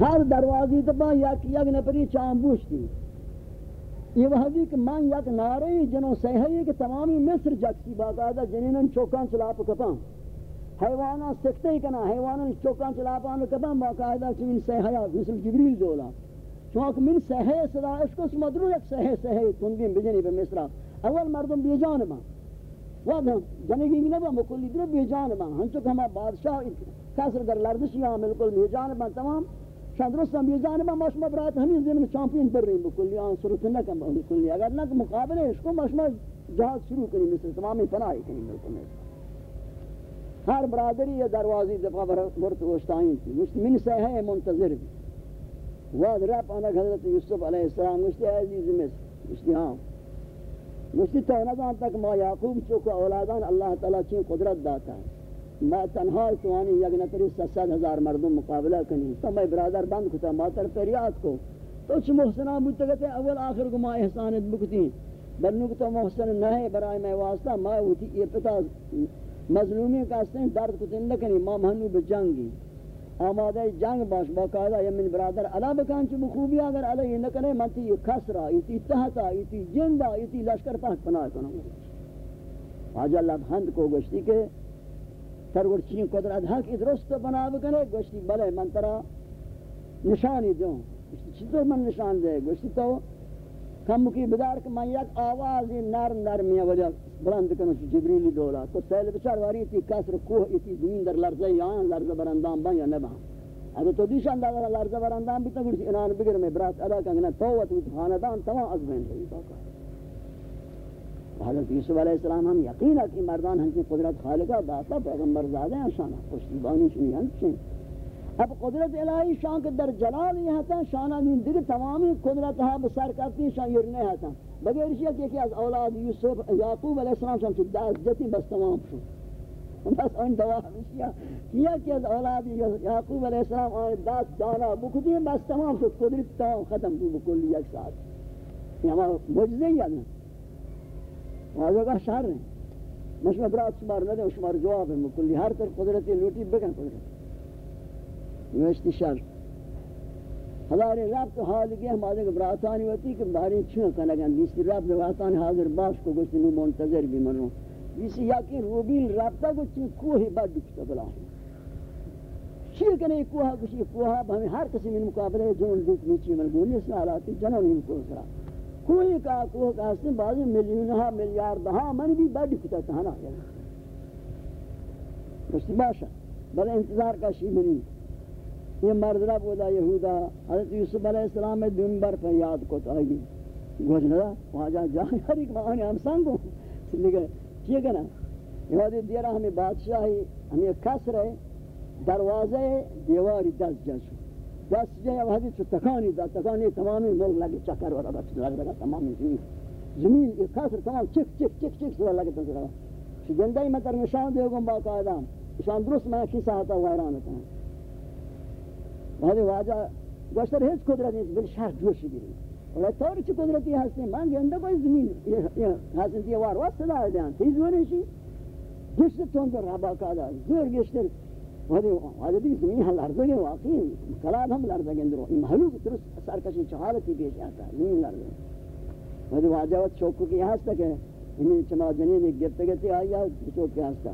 ہر دروازی تبا یک یک نپری چام بوشتی یہ وحدی کہ من یک ناری جنو سیحی کہ تمامی مصر جکسی باقاعدہ جنینن چوکان چلاپ کپاں. حیوانا سکتے ہی کنا حیوانا چوکان چلاپان کپاں، باقاعدہ چنین سیحی مثل جبریل دولا چونکہ من سیحی صدا اس کو سمدرو یک سیحی سیحی تنگیم بجنی بے مصرہ اول مردم بیجان با وادم جنگی نبا، مکلی در بیجان با ہنچو کہ ہما بادشاہ، کسر در لردشی ہاں ملکل بیجان با تمام. شندرستان بیجان با مشما برایت ہمیں زمین چامپین پر رہی بکلی آن سرط نکم بکلی اگر نک مقابلے اس کو مشما جہاز شروع کنی مثل تمامی پناہی کنی ملکل ہر برادری یا دروازی دفعہ برت وشتائیں تھی مجھتی من سے ہے منتظر بھی واد رب آنا حضرت یوسف علیہ السلام مجھتی عزیز مصر مجھتی ہاں مجھتی تو نظام تک ما یعقوب چوکو اولادان اللہ تعالیٰ چین قدرت داتا ہے ما تنها توانی یک نفری ست ہزار مردم مقابلہ کنی تو میں برادر بند کتا ما تر پریاد کو تو چھ محسنہ بودتا کہتے اول آخر کو ما احسانت بکتی بلنو کتا محسن نہ ہے برای میں واسطہ ما ہوتی یہ پتا مظلومی کا ہیں درد کتن لکنی ما مہنو بجنگی آمادہ جنگ باش باقاعدہ یمن برادر علا بکان چھ بخوبی اگر علا یہ نکنے من تی کسرا ایتی تحتا ایتی جندہ ایتی لشکر پاک پناہ کنو آج اللہ بھند کو گشتی کہ ترور چین قدرت حق درست بنا بکنے گوشتی بلے من ترا نشانی دوں گوشتی من نشان دے گوشتی تو کم کی بدار کہ من یک آوازی نرم نرمی وجہ بلند کنو چی جبریلی دولا. تو سیل بچار واری تی کسر کوہ ایتی زمین در لرزه یا آن، لرزه برندان بان یا نبان اگر تو دیشان در لرزه برندان بیتا، گوشتی انان بگر میں برات، ادا کنگنا تو و خاندان تمام از بین رہی باقا حضرت یوسف علیہ السلام ہم یقین ہے کہ مردان ہم کی قدرت خالقہ داتا پیغمبر زادے ہیں، شانہ پشتی بانی چنی ہم چنی اب قدرت الہی شان کے در جلال یہ ہتا شانہ دین دیگر تمامی قدرت ہاں بسر کرتی شان یرنے ہتا بغیر اسی کہ کہ از اولاد یوسف یعقوب علیہ السلام شان چھ داس جتی بس تمام شو بس ان دوا ہمشیا کیا کہ از اولاد یعقوب علیہ السلام آن داس جانا بکتی بس تمام شو قدرت تمام ختم تو بکلی یک ساتھ یہ ہمارا مجزے ہی ہے واجہ کا شہر ہے مشمع برات شمار نہ دیں شمار جواب ہے۔ مکلی ہر طرف قدرتی لوٹی بکن قدرت نوشتی شر ہزاری رب تو حال گئے ہم آدھے براتانی ہوتی کہ باری چھوئے کنگن دیسی رب براتانی حاضر باش کو گوشتی نو منتظر بھی منو۔ دیسی یاکی روبیل ربتا گوشتی کوہی بد دکھتا بلا شیر کنے کوہا کشی کوہا ہمیں ہر کسی من مقابلے جون دیکھ نیچی من گونی اس میں حالاتی جنوں نہیں کوہ سرا کوئی کا کوہ کا اس بعضی ملیون ہا میلیارڈ ہا من بھی بڑھ کتا تھا ہاں نا۔ مشتی باشا بل انتظار کا شی منی یہ مرد رب ودا یہودا، حضرت یوسف علیہ السلام میں دن بر پر یاد کو تو آئی۔ گوشنا دا وہاں جا جا ہر ایک مہانی ہم سنگو۔ لیکن کیا کنا یہ وادی دیرہ ہمیں بادشاہی، ہمیں کسر ہے دروازے دیواری دست جا شو۔ دست جائے اب حدیث تکانی دا تکانی تمامی ملک لگے چکر ورہ بچ لگ لگا تمامی زمین زمین یہ خاصر تمام چک چک چک چک سوا لگے تنسر رہا شی گندائی میں نشان دے گم باقاعدہ نشان درست میں کی ساہتا ویران ہوتا ہے وہاں واجہ گوشتر ہیچ قدرت نہیں بل شہر جوشی گری اور طور چی قدرتی ہستے ہیں مانگے اندہ کوئی زمین یہ حسن تیوار وقت صدا ہے دیان تیز ہونے شی گشت تون در رہا باقاعدہ زور گشتر وہدی وہدی زمین ہل لرزے گے واقعی کلاد ہم لرزے گے اندرو. این محلوق درست سرکشی چہالتی پیش آتا. ہے زمین لرزے وہدی واجہ وقت چوکو کی ہستا کہ انہیں چما جنین ایک گرتے گرتے آئی ہے چوک کی ہستا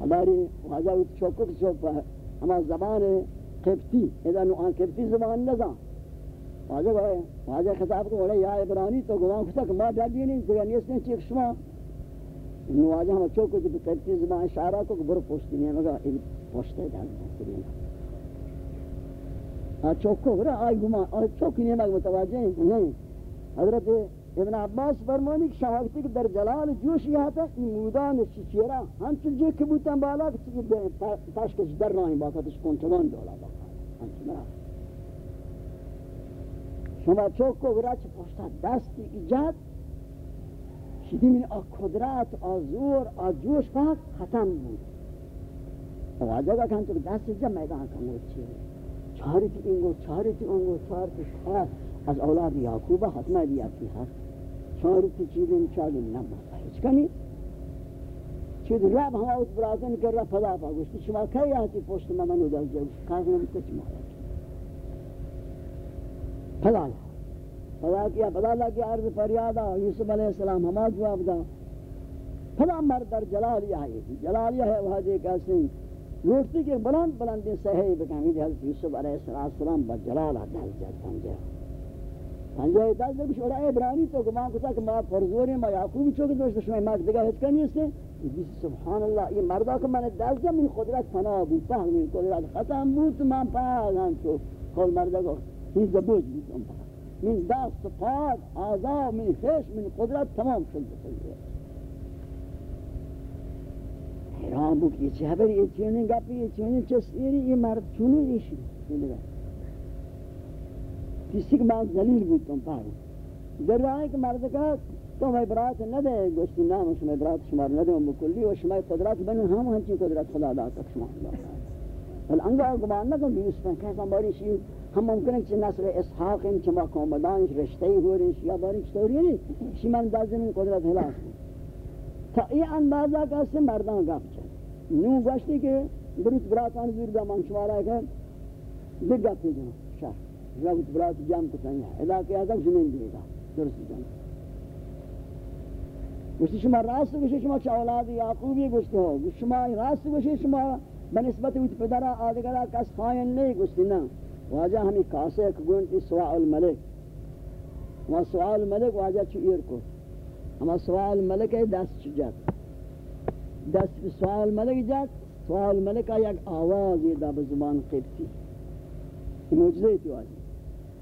ہماری واجہ وقت چوکو کی چوک پر ہما زبان قبطی اذا نوعان قبطی زبان نزا. واجہ گوئے خطاب کو بولے یا عبرانی تو گوان کتا کہ ما ڈالی نہیں تو یعنی اس نے چیک شما نواجہ ہم چوکو جب قبطی زبان اشارہ کو برو پوشتی نہیں مگا ایک پوشتے ڈال ہاں چوکو برا آئی گما آئی چوکی نہیں مگا متوجہ نہیں۔ حضرت ابن عباس فرمانی کہ شواکتی کہ در جلال جوش یہ تھا این مودان چیچیرا ہم چل جے کبوتن بالا کہ تشکش در راہیں باقا، تش کنچگان دولا باقا۔ ہم چل مرا شما چوکو برا چه پوشتا، دستی ایجاد شدیم آ قدرت آ زور آ جوش فقط ختم بود. واجه کن تو دست جا میدان کنه چیه چاری تی اینگو چاری تی اونگو چاری تی خواهد از اولاد یعقوب حتما ریاتی هست چاری تی چیلیم نم نمازه هیچ کنی. چید رب همه اوت برازن کرده پدا پا گوشتی. شما کی هستی پشت من منو در جلس کار نمیده چی مارد پدا پدا کیا پدا لیا عرض فریادا یوسف علیہ السلام ہما جواب دا۔ پدا مرد در جلالی آئی جلالی ہے وہ جے کہتے ہیں روٹی کے بلند بلند سہی بکامی حضرت یوسف علیہ السلام با جلالہ دل جل سمجھے پنجہ دل جل شورا ابرانی تو گمان کتا کہ ما فرزوری ما یعقوب چوک دوشت شما ماک دگا ہچ کنی سے سبحان اللہ یہ مردہ کو میں نے دل جل من قدرت فنا بود من قدرت ختم بود من پاہ تو کل مردہ کو من زبوج بود من دست پاک آزا من خیش من قدرت تمام شد. بسید حیران بود یہ چه خبر یہ چونی گپی یہ چونی چسیری یہ مرد چونی ایشی. کسی کے بعد ذلیل بود تم پاہی در رہا ہے کہ مرد کا تو میں برات نہ دے گوشتی نام شما برات شمار نہ دے بکلی و شما قدرت بنو ہم ہنچی قدرت خدا دا تک شما بل انگا گمان نہ کہ یوسف کہ ہم باری شی هم ممکن که نسل اسحاق این که ما کامدانش رشته هوریش یا باریش طوری نیست. شی من در نہیں قدرت هلاس تا این اندازه که است مردان گفت نو گشتی که بروت براتان زیر دمان ہے که دیگه گفتی جان شهر. رابط برات جمع کتن یا علاقه ازم زمین دیگه. درست جان گوشتی شما راست گوشتی شما چه اولاد یعقوبی گوشتی ها؟ شما راست گوشتی شما به نسبت پدر آدگرا کس خائن نه گوشتی نه. واجہ ہمیں کاسے کگونتی سواء الملک۔ وہاں سواء الملک واجہ چوئیر کو۔ ہما سوال ملک ہے دست چو جات۔ دست پہ سوال ملک جات سوال ملک ہے یک آواز یہ دا بزبان قبطی یہ تھی آجی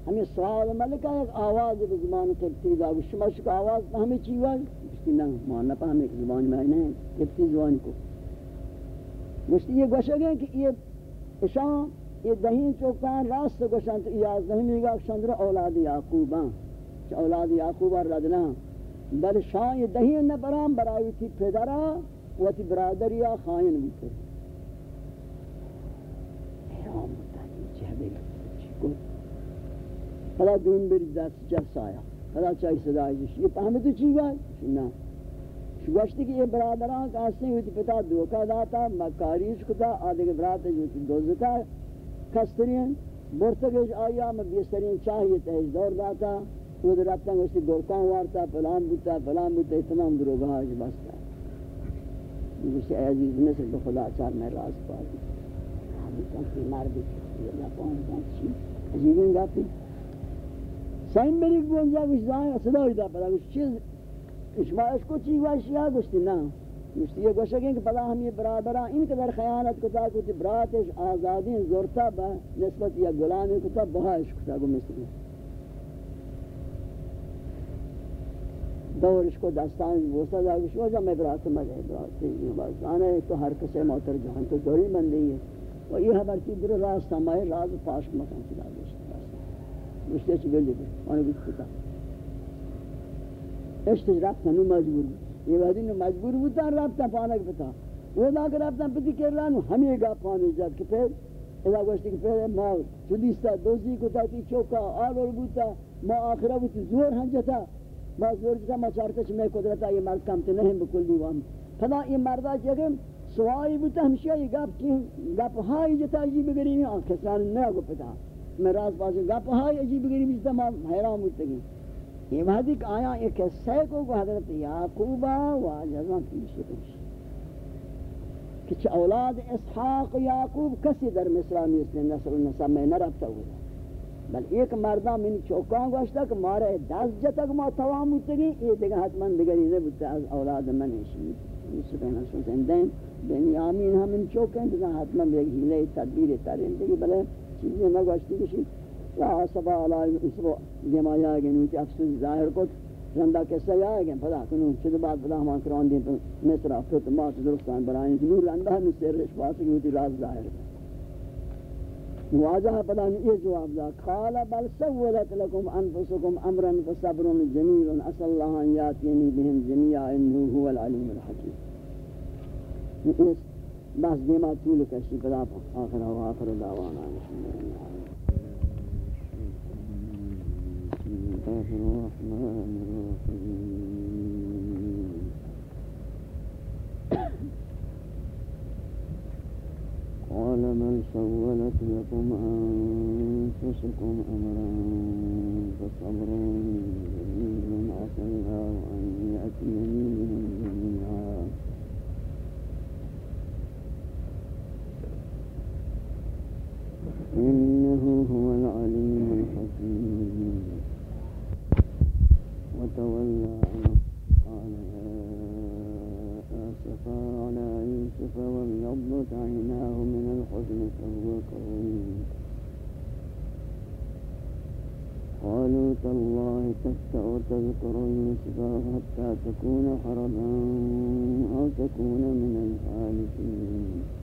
ہمیں سوال ملک ہے یک آواز بزبان قبطی دا۔ شما شکا آواز ہمیں چیواز گوشتی نا مانا پا ہمیں زبان میں نہیں قبطی زبان کو۔ گوشتی یہ گوشہ گئے کہ یہ اشان یہ دہین چوکان راست گوشان تو یہ گا شندر اولاد یعقوبان اولاد یعقوبان ردنا بل شاہ یہ دہی نہ برام برائی تھی پدرا و تی برادریا خائن بکر حیرام بتانی چہبے چکو پدا دون بری دست جس آیا پدا چاہی صدای جش یہ پہمے تو چی گئی نا؟ شگوشتی کہ یہ برادران کاستے ہوئی تی پتا؟ دوکا داتا مکاریش کتا، آدھے کے برادر جو تی دوزتا کسترین برتگش آیا میں بیسترین چاہیے تحج دور داتا خود رفتن گوشتی گرکان وارتا پلان بودتا پلان بودتا تمام دروگا آج بستا گوشتی اے عزیز مصر تو خدا چار میں راز پاتی ہمی کنکی مردی کسی اللہ پاہن پانچی عجیبین گاتی سائن میری گونجا گوشتی زائن صدای دا پدا گوشتی چیز؟ اشمایش کو چی گوشتی یا گوشتی؟ نا گوشتی یہ گوشتی کہ پدا ہم یہ برادران ان قدر خیانت کتا کتی براتش آزادین زورتا با نسبت یا گلامی کتا بہایش کتا گو مصر دورش کو دستان بوسا جاگش وجہ میں برات مجھے برات یہ آنے تو ہر کسے موتر جہان تو دوری من دی ہے۔ و یہ خبر کی در راست ہمارے راز پاش مکان چلا گشت گشتے چھ گلی بھی آنے بیت پتا اشتج رابطہ نو مجبور۔ بھی یہ وحدی نو مجبور بوتا رابطہ پانا کی پتا وہ دا کر رابطہ پتی کر رہا نو ہمیں گا پانے جات کہ پھر اذا گوشتی کہ پھر ما چلیستا دوزی کو تا تی چوکا، آلور بوتا ما آخرہ بوتی زور ہنجتا باز زور جتا ما چارتا چھ میں قدرتا یہ مرد کمتے نہیں بکل دیوان. پدا یہ مردہ چکے سوائی بوتا ہمشہ یہ گپ کی، گپ ہائی جتا عجیب گریمی آن کسان نیا گو پتا. میں راز پاس گپ ہائی عجیب گریمی جتا ما حیران بوتا گی یہ وحدی کہ آیا ایک قصے کو کو حضرت یعقوبہ واجزان پیش پیش کہ اولاد اسحاق و یعقوب کسی در مصرہ نیست نسل نسب میں نہ رفتا ہوا بل ایک مردہ من چوکان گوشتا کہ مارے دس جتک ما توام ہوتگی یہ دیکھ حتماً دیگری نہیں بودتا از اولاد من ایشی یوسف این حسن زندین بین آمین ہم ان چوکیں تو حتماً دیکھ ہیلے تدبیر ترین دیگی بلے چیزیں نہ گوشتی کشی یا حسبا علائی اسبو دیما یا گئے نوچی افسوس ظاہر کت رندہ کسا یا گئے پدا کنو چید بعد پدا ہمان کران دین مصر افت مات درستان برائیں نور رندہ ہمیں سیر رشپاس کی ہوتی راز ظاہر واجہ پتہ نہیں یہ جواب دا قال بل سولت لكم انفسكم امرا فصبر جميل اسال الله ان ياتيني بهم جميعا انه هو العليم الحكيم بس دیما طول کشی پدا آخر و آخر دعوانا بسم سولت لكم أنفسكم أمرا فصبر جميل الله أن يأتيني بهم جميعا إنه هو العليم الحكيم. وتولى قال يا آسفا على يوسف وابيضت عيناه من الحزن فهو كظيم قالوا تالله تفتأ تذكر يوسف حتى تكون حربا أو تكون من الحالفين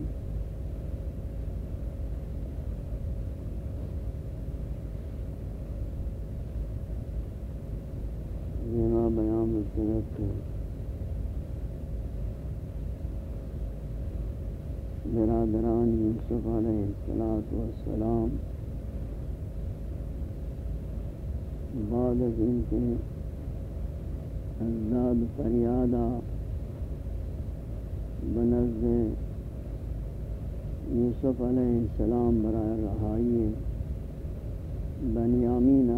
یہاں بیان مستند ہے برادران یوسف علیہ السلام بعد از ان کے ازداد فریادہ بنزد یوسف علیہ السلام برائے رہائی بنیامین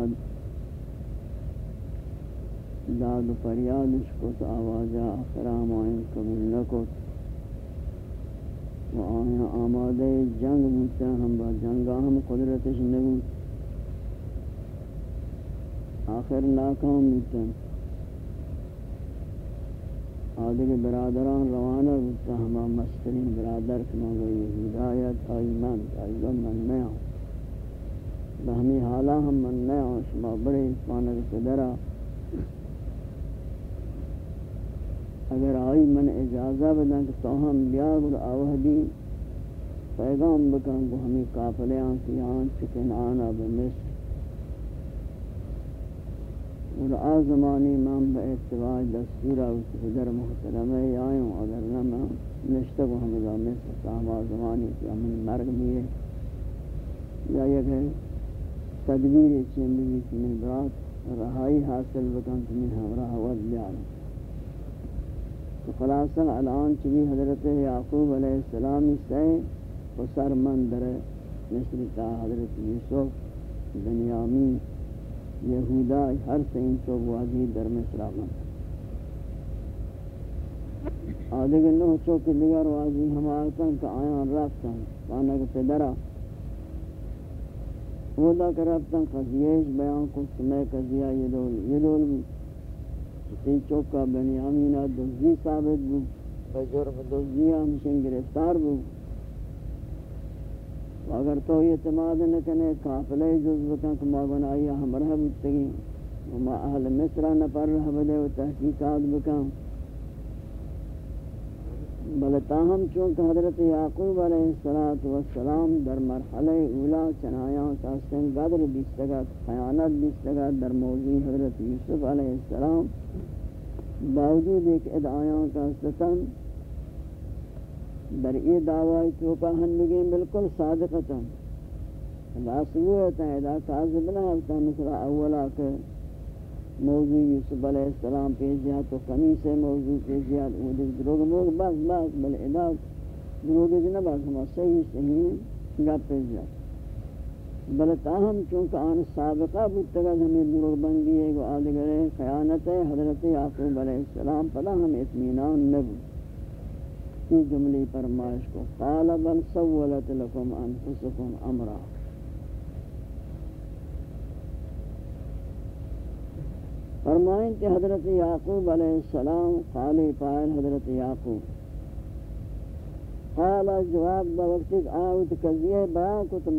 داد و فریادش کت آوازا اخرام آئین قبول نکت. و آئین آمادے جنگ بودتا ہم با جنگا ہم قدرتش نبود. آخر ناکام بودتا آدھے کے برادران روانہ بودتا ہما مسترین برادر کنا گئی ہدایت آئی من آئی من نیا بہمی حالا ہم من میں نیا شما بڑے پانک پدرہ اگر آئی من اجازہ بدن کہ تو ہم بیاگ اور آوہدی پیغام بکن کو ہمیں قافلے آن کی آن چکن آنا بمصر اور آزمانی من با اتباع دستورا در محترمہ آئیں اگر نہ میں نشتہ کو ہمیں دا مصر صاحب آزمانی کی ہمیں مرگ بھی ہے یا یہ کہ تدبیر چین بھی کہ من برات رہائی حاصل بکن تو من ہمراہ ود بیارم خلاصہ الان چلی حضرت یعقوب علیہ السلام سے و سر مندر مصر تا حضرت یوسف، بنیامین، یہودا، ہر سین تو وادی در مصر آمد۔ آدھے گنو چوک دیگر وادی ہم آتاں کہ آیاں رفتاں پانا کہ پدرہ۔ وہ دا کربتاں قضیش بیان کو سمے قضیہ یہ دول یہ دول این چوکا بنیامینہ دوزی ثابت بو بجرم دوزی ہمشن گرفتار بو. اگر تو اعتماد نہ کنے قافلے جز بکن کہ ما گناہی ہمراہ بودتگی وما اہل مصرہ نہ پر رہ بدے و تحقیقات بکن. بل تاہم چونکہ حضرت یعقوب علیہ السلام در مرحلہ اولا چنایاں ساستن قدر بیستگت خیانت بیستگت در موضوع حضرت یوسف علیہ السلام باوجود ایک ادعایاں کا ستن در یہ دعوی تو کا ہنگیں بالکل صادقتا لاسو ہوتا ہے ادا کاذب نہ ہوتا مثل اولا کہ موضوع یوسف علیہ السلام پیش جا تو کمی موضوع پیش جا وہ دروگ موگ بس بس بل ادا دروگ نہ بس ہم صحیح صحیح گپ پیش بل تاہم چونکہ آن سابقہ بودتگا ہمیں دروغ بندی ہے، وہ آدھگر خیانت ہے، حضرت یعقوب علیہ السلام پدا ہم اطمینان نبو یہ جملی فرمائش کو، قال بل سولت لکم انفسکم امرا۔ فرمائیں کہ حضرت یعقوب علیہ السلام قالی پائل حضرت یعقوب۔ قال جواب دا وقت آوت قضیہ بیان کو تو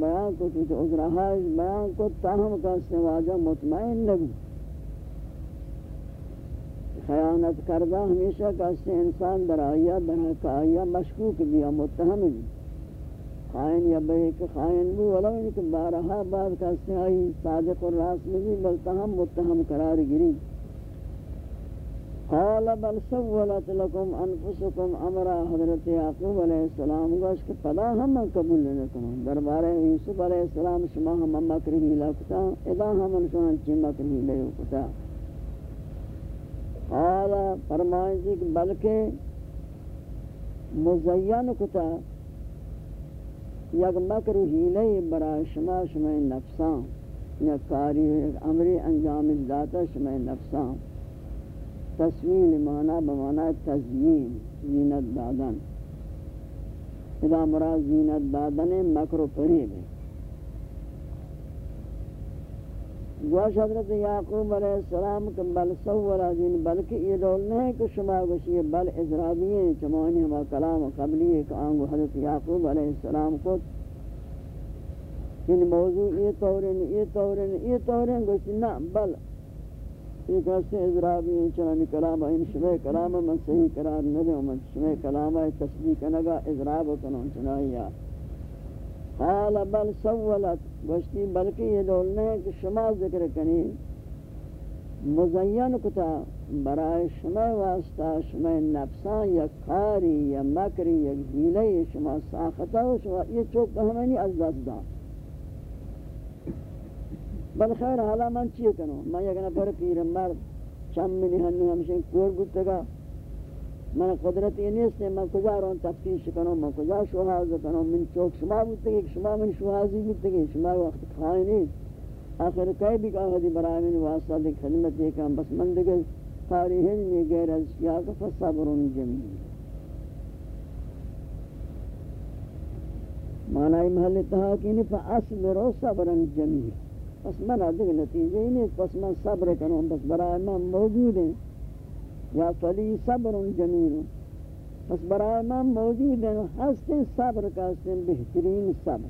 بیان کو تو عذرہائش بیان کو تاہم کا سواجہ مطمئن نبی۔ خیانت کردہ ہمیشہ کسی انسان در آیا در حق آیا مشکوک بیا متهم بھی۔ خائن یا بے کہ خائن بھی ولو ان کے بارہا بعد کسی آئی صادق اور راست میں بھی بلتہم متهم قرار گری قال بل سولت لكم انفسكم امرا حضرت یعقوب علیہ السلام، گوش کہ پدا ہم قبول نہ کروں دربار یوسف علیہ السلام، شما ہم مکر ہی لکتا ادا ہم شان چ مکر ہی لے کتا۔ قال، فرمائیں جی کہ بلکہ مزین کتا یک مکر ہیلے برای شما شما نفسان. یک کاری امری انجام داتا شما نفسان. تصویل مانا بمانا تزیین، زینت دادن. ادا مراد زینت دادن مکر و پریب ہے گوش حضرت یعقوب علیہ السلام کہ بل سورا دین بلکہ یہ دول نہیں کہ شما گوشی بل ازرابی ہیں چمانی ہما کلام قبلی ہے کہ آنگو حضرت یعقوب علیہ السلام کو ان موضوع، یہ طورن یہ طورن یہ طورن گوشی نا بل یہ کہتے ازرابی ہیں چنانی کلام ان شما کلام من صحیح قرار ندے، من شما کلام تصدیق نگا ازراب کنون چنائی یا قال بل سولت. گوشتی بلکہ یہ دولنے ہے کہ شما ذکر کنی مزین کتا برای شما واسطہ، شما نفسان یا کاری یا مکری یا حیلے شما ساختا ہو، شما یہ چوک ہمیں از دست دا بل خیر حالا من چیئے کنو میں یک نفر پیر مرد چم منی ہنو ہمشن کور گتا من قدرت یہ نہیں ہے میں کجا رون تفتیش کروں میں کجا شواز کروں من چوک شما بودتے کہ شما من شوازی بودتے کہ شما وقت کھائے نہیں آخر کئی بھی کہا دی برای من واسطہ دی خدمت یہ کہ بس من دیگر تاریحین یہ غیر از شیعہ کا فصبرون جمیل معنی محل تحاکین فاصبرو صبرن جمیل بس من دیگر نتیجہ ہی نہیں بس من صبر کروں بس برای من موجود ہیں یا فلی صبر جمیل. پس برای من موجود ہیں ہستے صبر کا ہستے بہترین صبر.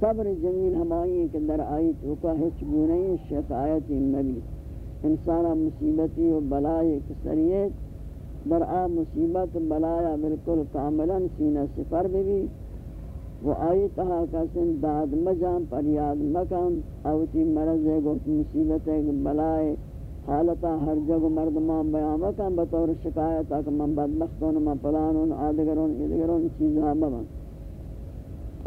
صبر جمیل ہمائی کہ در آئی چوکا ہچ گونئی شکایت نبی. انسانا مصیبتی و بلائی کسریت در آ مصیبت بلایا بالکل کاملا سینہ سفر بھی وہ آئی تہا کسن داد مجام پر یاد مکم اوتی مرض ہے، گوت مصیبت ہے، بلائے حالتا ہر جگہ مردمان بیان بطور شکایت کہ من بدبختون من پلانون آدگرون ادگرون چیزها ببن.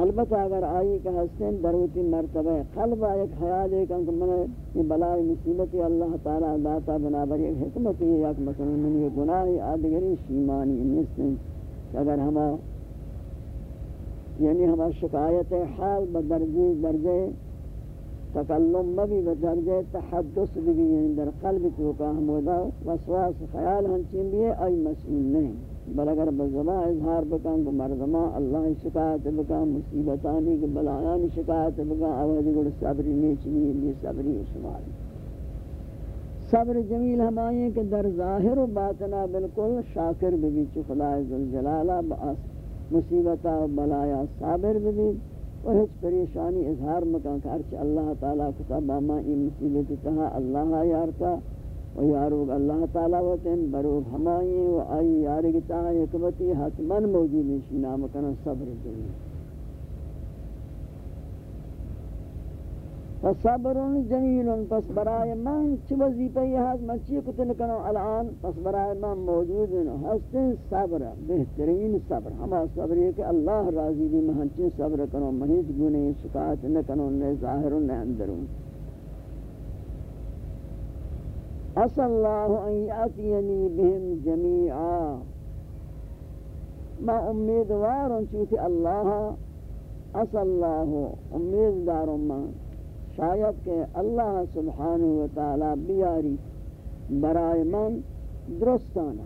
البتہ اگر آئی کہ ہستیں دروتی مرتبہ قلب ایک خیال ہے کہ من یہ بلائی مصیبتی اللہ تعالی داتا بنابر ایک حکمت ہے یک مثلا من یہ گناہی آدگری شیمانی نسن اگر ہما یعنی ہما شکایت حال بدرجی درجے تکلم مبی بدرجہ تحدث بھی یعنی در قلب تو کا ہمودا وسواس خیال ہنچین بھی ہے ای مسئول نہیں بل اگر بزبا اظہار بکن کو مردما اللہ شکایت بکن، مصیبتانی کے بلایانی شکایت بکن آوازی گوڑ صبری نیچنی یہ صبری شمار. صبر جمیل ہمائیں کہ در ظاہر و باطنہ بالکل شاکر بھی چو خدا عزالجلالہ مصیبتہ و بلایا صابر بھی اور ہیچ پریشانی اظہار مکان کہ کارچ اللہ تعالیٰ کتاب آما ای مصیبت تہا اللہ یارتا و یاروگ اللہ تعالیٰ وطن بروگ ہمائی و آئی یارگ تہا حکمتی حتماً موجود ہے نام صبر جلیل فصبر جمیل پس برائے من چی وظیفہ یہ ہے من چی کتن کنو الان؟ پس برائے من موجود ہے ہستن صبر بہترین صبر. ہما صبر یہ کہ اللہ راضی بھی میں ہنچین صبر کنو مہیت گنے شکایت نہ کنو نہ ظاہر نہ اندرون اس اللہ ان یاتینی بهم جميعا ما امیدوار ہوں چونکہ اللہ اس اللہ امید داروں میں شاید کہ اللہ سبحانہ و تعالی بیاری برائے من درستانا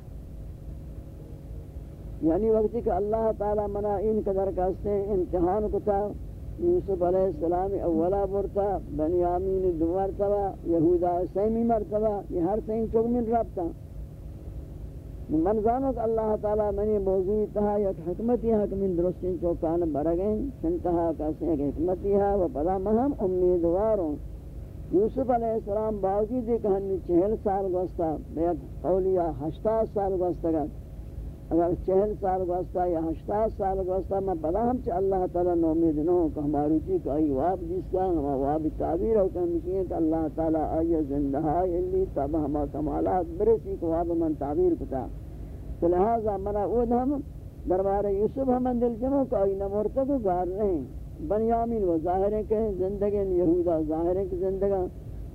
یعنی وقتی کہ اللہ تعالی منا ان قدر کہتے ہیں، امتحان کو تھا یوسف علیہ السلام اولا برتا، بنیامین دو مرتبہ یہودا سیمی مرتبہ، یہ ہر تین چوک من رابطہ۔ من زانو کہ اللہ تعالی منی موضوع تہا یک حکمتی ہے کہ من درستین چوکان برگیں چنتہا کسی ایک حکمتی ہے و پدا مہم امیدواروں۔ یوسف علیہ السلام باوجود کہ ہنی چہل سال گوستا بیت قولیا ہشتا سال گوستا گا۔ اگر چہل سال گوستا یا ہشتاد سال گوستا میں پدا ہم چا اللہ تعالیٰ نومید نہ ہوں کہ ہماری چی کہ آئی واب جس کا ہم واب تعبیر ہو کہ ہم کہیں کہ اللہ تعالیٰ آئی زندہ ہے تب ہما کمالات برسی کہ واب من تعبیر کتا تو لہذا منا اود ہم دربار یوسف ہم دل جمع کہ آئی نمورتا کو گار نہیں بنیامین و ظاہر ہے کہ زندگی یہودا ظاہر ہے کہ زندگی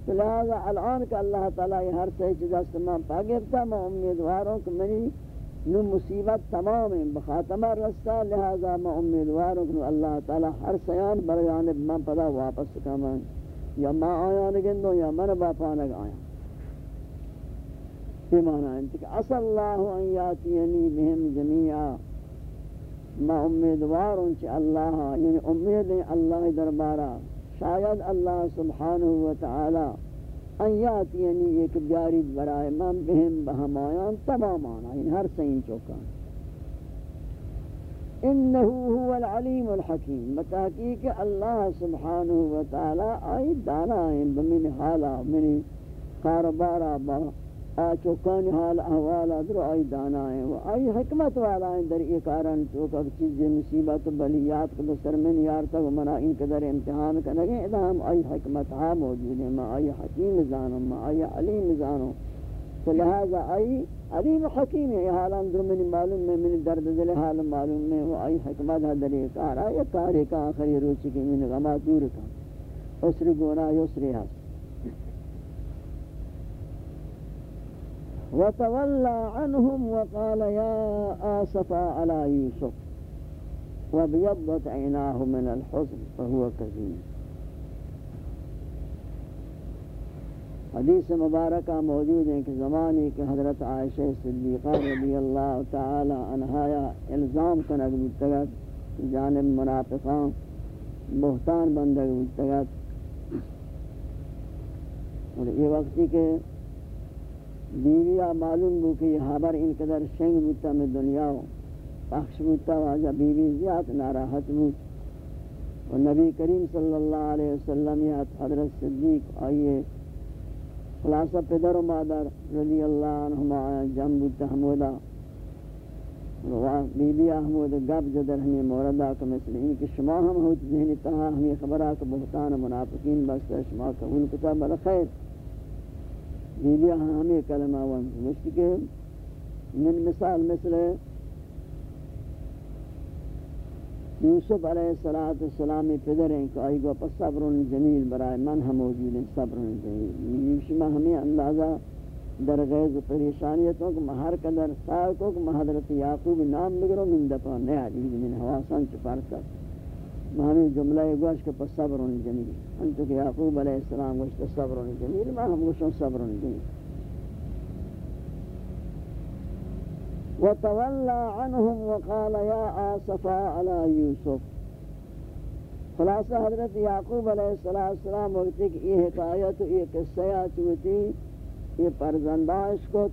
تو لہذا الان کہ اللہ تعالیٰ یہ ہر صحیح چیز استمام پاگیبتا میں امیدواروں کہ منی نو مصیبت تمام ہیں۔ بخاتمہ رستہ، لہذا میں امیدواروں کہ اللہ تعالیٰ ہر سیان برجانب من پدا واپس کمان یا ما آیا نگندو یا من باپا نگ آیا۔ یہ معنی ہے کہ اصل اللہ ان یاتینی بہم جمیعا۔ ما امیدوار ہوں کہ اللہ یعنی امید ہیں اللہ دربارہ۔ شاید اللہ سبحانہ و تعالی ان یعنی ایک بیاری برائے من، بہم، بہمایان، تمام آنا ان یعنی ہر سین چوکان۔ انہو هو العلیم الحکیم، بتحقیق اللہ سبحانہ وتعالی آئی دانا ہیں بمن حالا من کاربارا با چوکان حال احوال در آئی دانا ہے و آئی حکمت والا ہے در ایک کارن چوکا چیز جی مصیبت بلیات کو سر من یار تک منا ان قدر امتحان کرنگے ادا ہم آئی حکمت ہاں موجود ہیں، ما آئی حکیم زانو، ما آئی علیم زانو۔ تو لہذا آئی علیم حکیم ہے حالان در من معلوم میں من درد دل حال معلوم میں و آئی حکمت ہے در ایک کار، آئی کار کا آخری روچی کی من غما دور کا اسر گونا یسری حس وتولى عنهم وقال يا آسفا على يوسف وبيضت عيناه من الحزن، فهو كذيب حدیث مبارکہ موجود ہیں کہ زمانی کہ حضرت عائشہ صدیقہ رضی اللہ تعالی عنہ الزام کنگ متگت جانب منافقان، بہتان بندگ متگت اور یہ وقتی کہ بیویا معلوم بو کہ یہ حبر ان قدر شنگ بوتا میں دنیا ہو پخش بوتا واجہ بیوی زیاد ناراحت بوت و نبی کریم صلی اللہ علیہ وسلم یا حضرت صدیق آئیے خلاصہ پدر و مادر رضی اللہ عنہما آیا جم بوتا حمودہ. بی بی احمود گب جدر ہمیں موردہ کا مثل ان کی شما ہم ہوتی ذہنی تہا ہمیں خبرہ کا بہتان منافقین بستا شما قبول کتا بل خیر بیبی ہمیں کلمہ ون مشتی کے من مثال مثل یوسف علیہ السلام پدر ہیں کہ آئی گو پس صبر جمیل برائے من ہم موجود ہیں، صبر جمیل۔ یوشمہ ہمیں اندازہ در غیظ و پریشانیتوں کو مہر قدر سائقوں کو حضرت یعقوب نام بگرو من دفع نیا دیدی من حواسان چپار کر ہمیں جملہ یہ گوش کہ پس صبر جمیل. انتو کہ یعقوب علیہ السلام گوشت صبر جمیل، ما ہم گوشن صبر جمیل. وتولى عنهم وقال يا آسفا على يوسف خلاصہ حضرت یعقوب علیہ السلام وقتی کہ یہ حکایت یہ قصہ چوتی یہ پرزنداش کو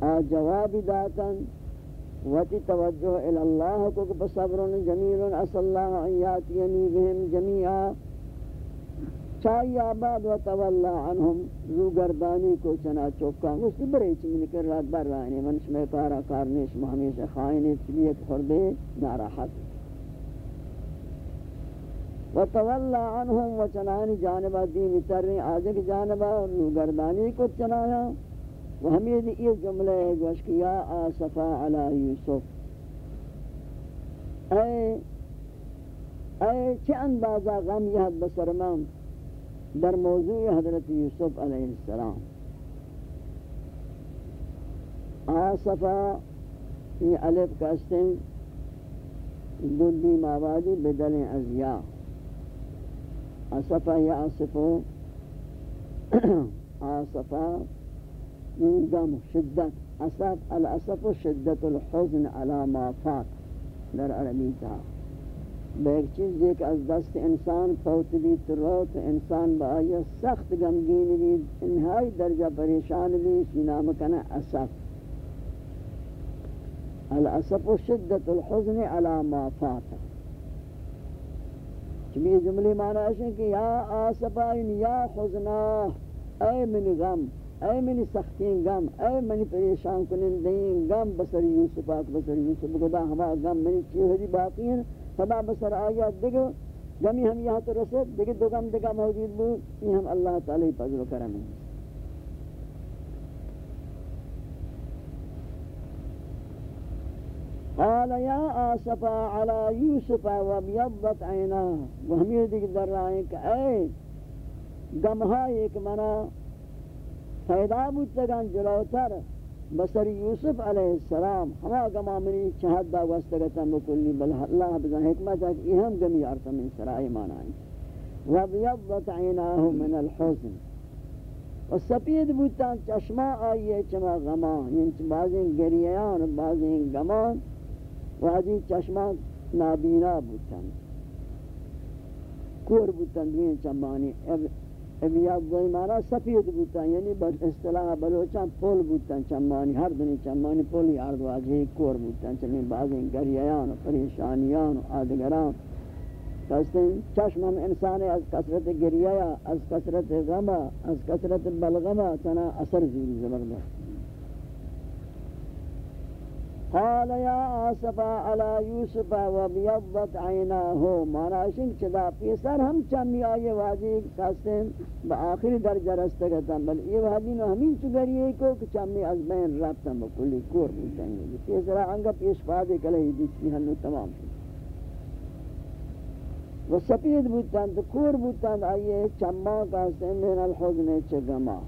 آ جواب داتن وتی توجہ الى اللہ کو بصبر جمیل اس اللہ ان یاتینی بهم جميعا چاہیے آباد و تولا عنہم رو گردانی کو چنا چوکا اس کی برے چمن کر رات بر رہنے من شمع کارا کارنیش ہمیشہ خائن چلیت خوردے ناراحت و تولا عنہم و چنانی جانبہ دین ترین آجک جانبہ رو گردانی کو چنایا۔ و ہمیں یہ جملہ ہے جو کہ یا آسفا علی یوسف۔ اے اے چه اندازہ غم یہد بسر من در موضوع حضرت یوسف علیہ السلام۔ آسفا یہ علف کستن دلی مابادی بدل ازیا آسفا یا آسفو آسفا غم شدت اسف الاسف شدت الحزن على ما فات. در عربی تا. بیک چیز ایک از دست انسان فوت بھی روت انسان با آیا سخت غمگین بھی انہائی درجہ پریشان بھی اسی نام کنا اسف الاسف شدت الحزن على ما فات. چمی جملی معنی ہے کہ یا آسفائن یا خزنا اے من غم. اے من سختین غم اے من پریشان کنندین غم بسر یوسف آک بسر یوسف خدا ہما غم منی چیہری باقی ہیں فدا بسر آیات دیکھو غمی ہم یہاں تو رسد دیکھ دو غم دیکھا موجود بود یہ ہم اللہ تعالی فضل و کرم ہیں۔ قال يا آسفا على يوسف وابيضت عيناه وهم يدك در رائیں کہ اے گمہا ایک منا پیدا بودتگان جلوتر بسر یوسف علیہ السلام. ہما گما منی چہد دا وستگتا مکلی بل اللہ بزن حکمت ہے کہ اہم گمی عرصہ من سرائی مانائی وابیضت عیناہ من الحزن. و سپید بودتان چشما آئیے چما غمان. یعنی بعضیں گریان بعضیں گمان واجی چشمہ نابینا بودتن کور بودتن دوین چمانی. ابیاد دوی مارا سفید بودتن یعنی با اصطلاح بلوچان پول بودتن چمانی ہر دنی چمانی پولی ہر واجی کور بودتن چنین بعضی گریان و پریشانیان و آدگران کہتے چشم ہم انسان از کثرت گریہ از کثرت غمہ از کثرت بلغمہ چنا اثر زیر زبردست قال يا آسفا على يوسف وبيضت عيناه. مانا شن چدا پیسر ہم چمی آئے واجی کاسن با آخری درجہ رستے گتا بل یہ واجی نو ہمین چگریے کو کہ چمی از بین رابطہ بکلی کور بودتن گی پیسر انگا پیش فادے کلہی دیچی ہنو تمام شد. و سپید بودتن تو کور بودتن آئیے چما کاسن من الحزن چگما.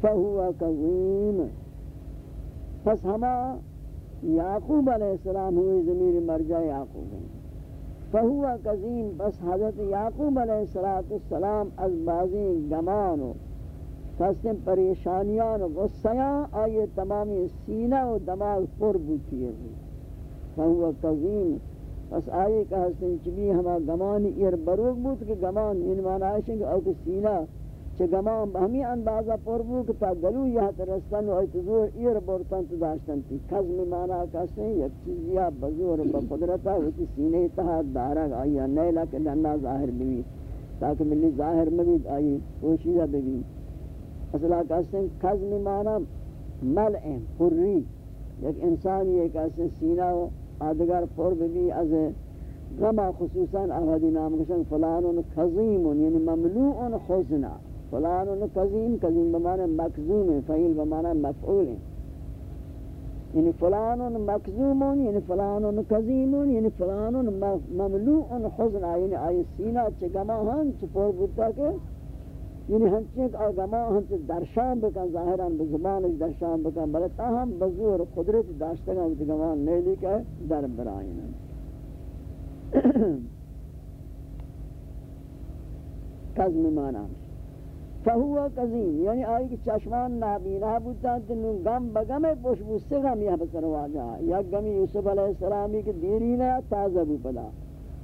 فہو کظیم پس ہما یعقوب علیہ السلام ہوئے ضمیر مرجع یعقوب ہیں۔ فہو قظیم بس حضرت یعقوب علیہ السلام از بازی گمانو خستن پریشانیان و غصیاں، آئیے تمامی سینہ و دماغ پر بوتی ہے فہو قظیم بس آئیے کہ حسن چبی ہما گمانی ایر بروگ بود کہ گمان ان معنی ہے کہ اوک سینہ چه گمان به همین اندازه پر بود که تا گلو یه ترستن و ایت زور ایر برتن تو داشتن. تی کزم مانا کسی یک چیزی ها بزور با قدرتا وچی سینه تها دارگ آئی نیلا که دننا ظاہر بوید تاکہ ملی ظاہر مبید آئی پوشیدہ ببید اصلا کسی کزم مانا ملع پری یک انسانی ایک ایسے سینہ و آدگر پر ببی از غما خصوصا احادی نام کشن فلان خزیم یعنی مملوء حزنہ فلان قزیم قزیم بمانا مکزوم ہے فعیل بمانا مفعول ہے یعنی فلان مکزوم یعنی فلان قزیم یعنی فلان مملوء حزن یعنی آئی سینہ چگما ہن چپور بودتا کہ یعنی ہنچیں کہ آگما ہنچ درشان بکن ظاہران بزبان درشان بکن بلے تاہم بزور قدرت داشتگا گمان نیلی کہ در برائن قزم مانا فهو قزیم یعنی آئی کہ چشمان نابینا بودتا تنو گم بگم پوش بوستے گم یہ بسر واجہ یا گمی یوسف علیہ السلامی کی دیری نہ تازہ بھی پدا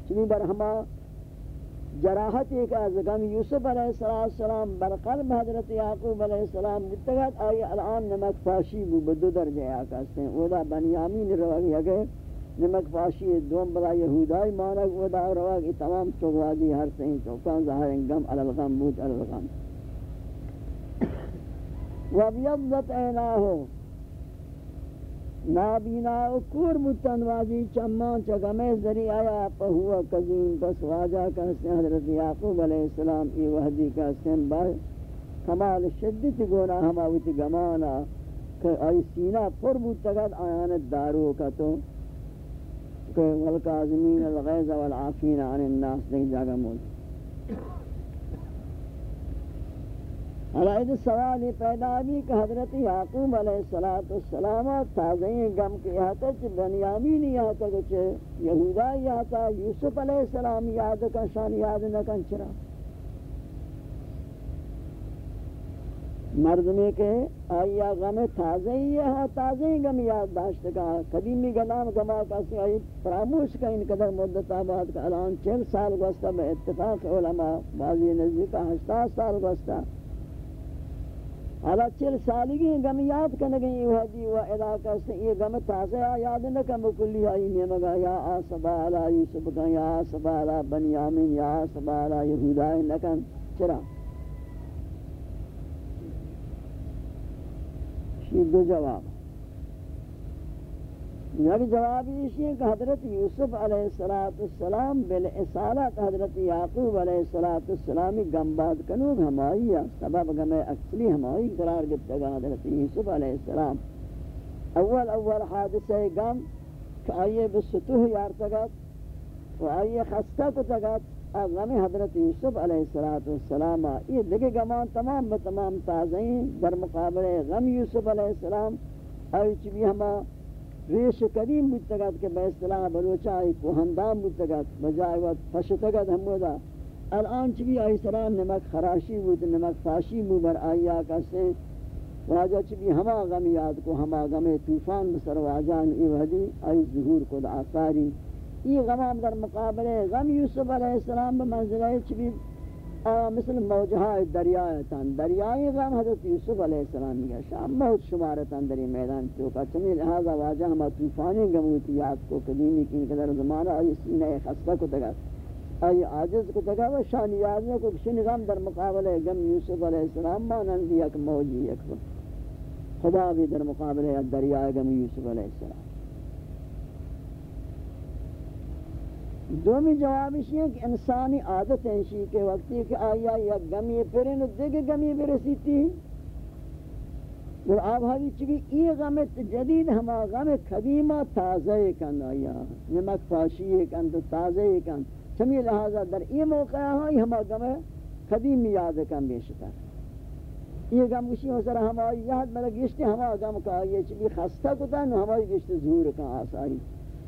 چنی برہما جراحت ایک از گم یوسف علیہ السلام برقلب حضرت یعقوب علیہ السلام بودتا آئی الان نمک فاشی بو بدو درجہ آکا ستے ہیں اودا بنیامین روگی اگر نمک فاشی دوم بلا یہودائی مانک اودا روگی تمام چوگوازی ہر سہیں چوکان ظاہر انگم علی الغم بود علی وَبْيَضَّتْ عَيْنَاهُ نابینا کور متن واجی چمان چگمے ذریعہ آیا پہوا قدیم بس واجہ کا حسن حضرت یعقوب علیہ السلام ای وحدی کا حسن بار کمال شدت گونا ہماوت گمانا کہ آئی سینہ پر بودتگد آیانت دارو کا تو کہ والکازمین الغیظ والعافین عن الناس دیکھ جاگا موجود علیہ سوال پیدا بھی کہ حضرت یعقوب علیہ السلام تازہی گم کے یہاں چھ بنیامین یہاں تک چھ یہودہ یہاں تا یوسف علیہ السلام یاد کا شان یاد نہ کن، چرا؟ مرد میں کہ آیا غم تازہی یہاں تازہی گم یاد داشت کا۔ قدیمی گنام گما کسی آئی پراموش کا ان قدر مدت آباد کا۔ الان چل سال گوستا بے اتفاق علماء، بعضی نزدیک ہشتہ سال گوستا حالا چل سالگی گم یاد کنگی یہ حدی و علاقہ سے یہ گم تازہ یاد نکم کلی آئی نیمگا یا آسبا علا یوسف کن، یا آسبا علا بنیامین یا آسبا علا یہودائی نکن چرا؟ شید دو جواب. یعنی یک جوابی اسی ہے کہ حضرت یوسف علیہ الصلوۃ السلام بالعصالت حضرت یعقوب علیہ السلامی گمباد کنوگ ہمائی سبب گمے اکسلی ہمائی قرار گفتا حضرت یوسف علیہ السلام۔ اول اول حادثہ گم کہ آئیے بسطوح یارتگت و آئیے خستہ کو تگت غم حضرت یوسف علیہ السلام یہ دیکھے گمان تمام بتمام تازہیں در مقابل غم یوسف علیہ السلام۔ آئی چبی ہما ریش کریم بودتگد که به اصطلاح بلوچای کوهندام بودتگد بجای وقت پشتگد همودا الان چبی آئی سران نمک خراشی بود، نمک فاشی بود بر آیا کسے واجہ چبی ہما غم یاد کو ہما غم طوفان بسر واجان ای وحدی آئی ظہور کو دعاکاری ای غم در مقابلے غم یوسف علیہ السلام بمنزلہ چبی مثل موجہائی دریائیتان دریائی غم حضرت یوسف علیہ السلام گیا شام بہت شمارتان دری میدان چوکا چمی لہذا واجہ ہما توفانی گموتی یاد کو قدیمی کی قدر زمانہ، آئی سینہ خستہ کو تگا، آئی عاجز کو تگا و شان یاد کو کشن غم در مقابلہ غم یوسف علیہ السلام مانند یک موجی یک خدا بھی در مقابلہ دریائی غم یوسف علیہ السلام۔ دومی جوابش یہ کہ انسانی عادت انشی کے وقتی کہ آیا یا گمی پرین دیکھ گمی برسیتی اور آپ حالی چکی ای غمت جدید ہما غم قدیمہ تازہ کن آیا نمک فاشی کن تو تازہ کن۔ چمی لہذا در ای موقع ہائی ہما غم قدیم یاد کن بیشتر۔ یہ غم کشی ہو سر ہماری یاد ملک گشتی ہما غم کا آئیے چکی خستہ کتا نو ہماری گشتی ظہور کن آسائی۔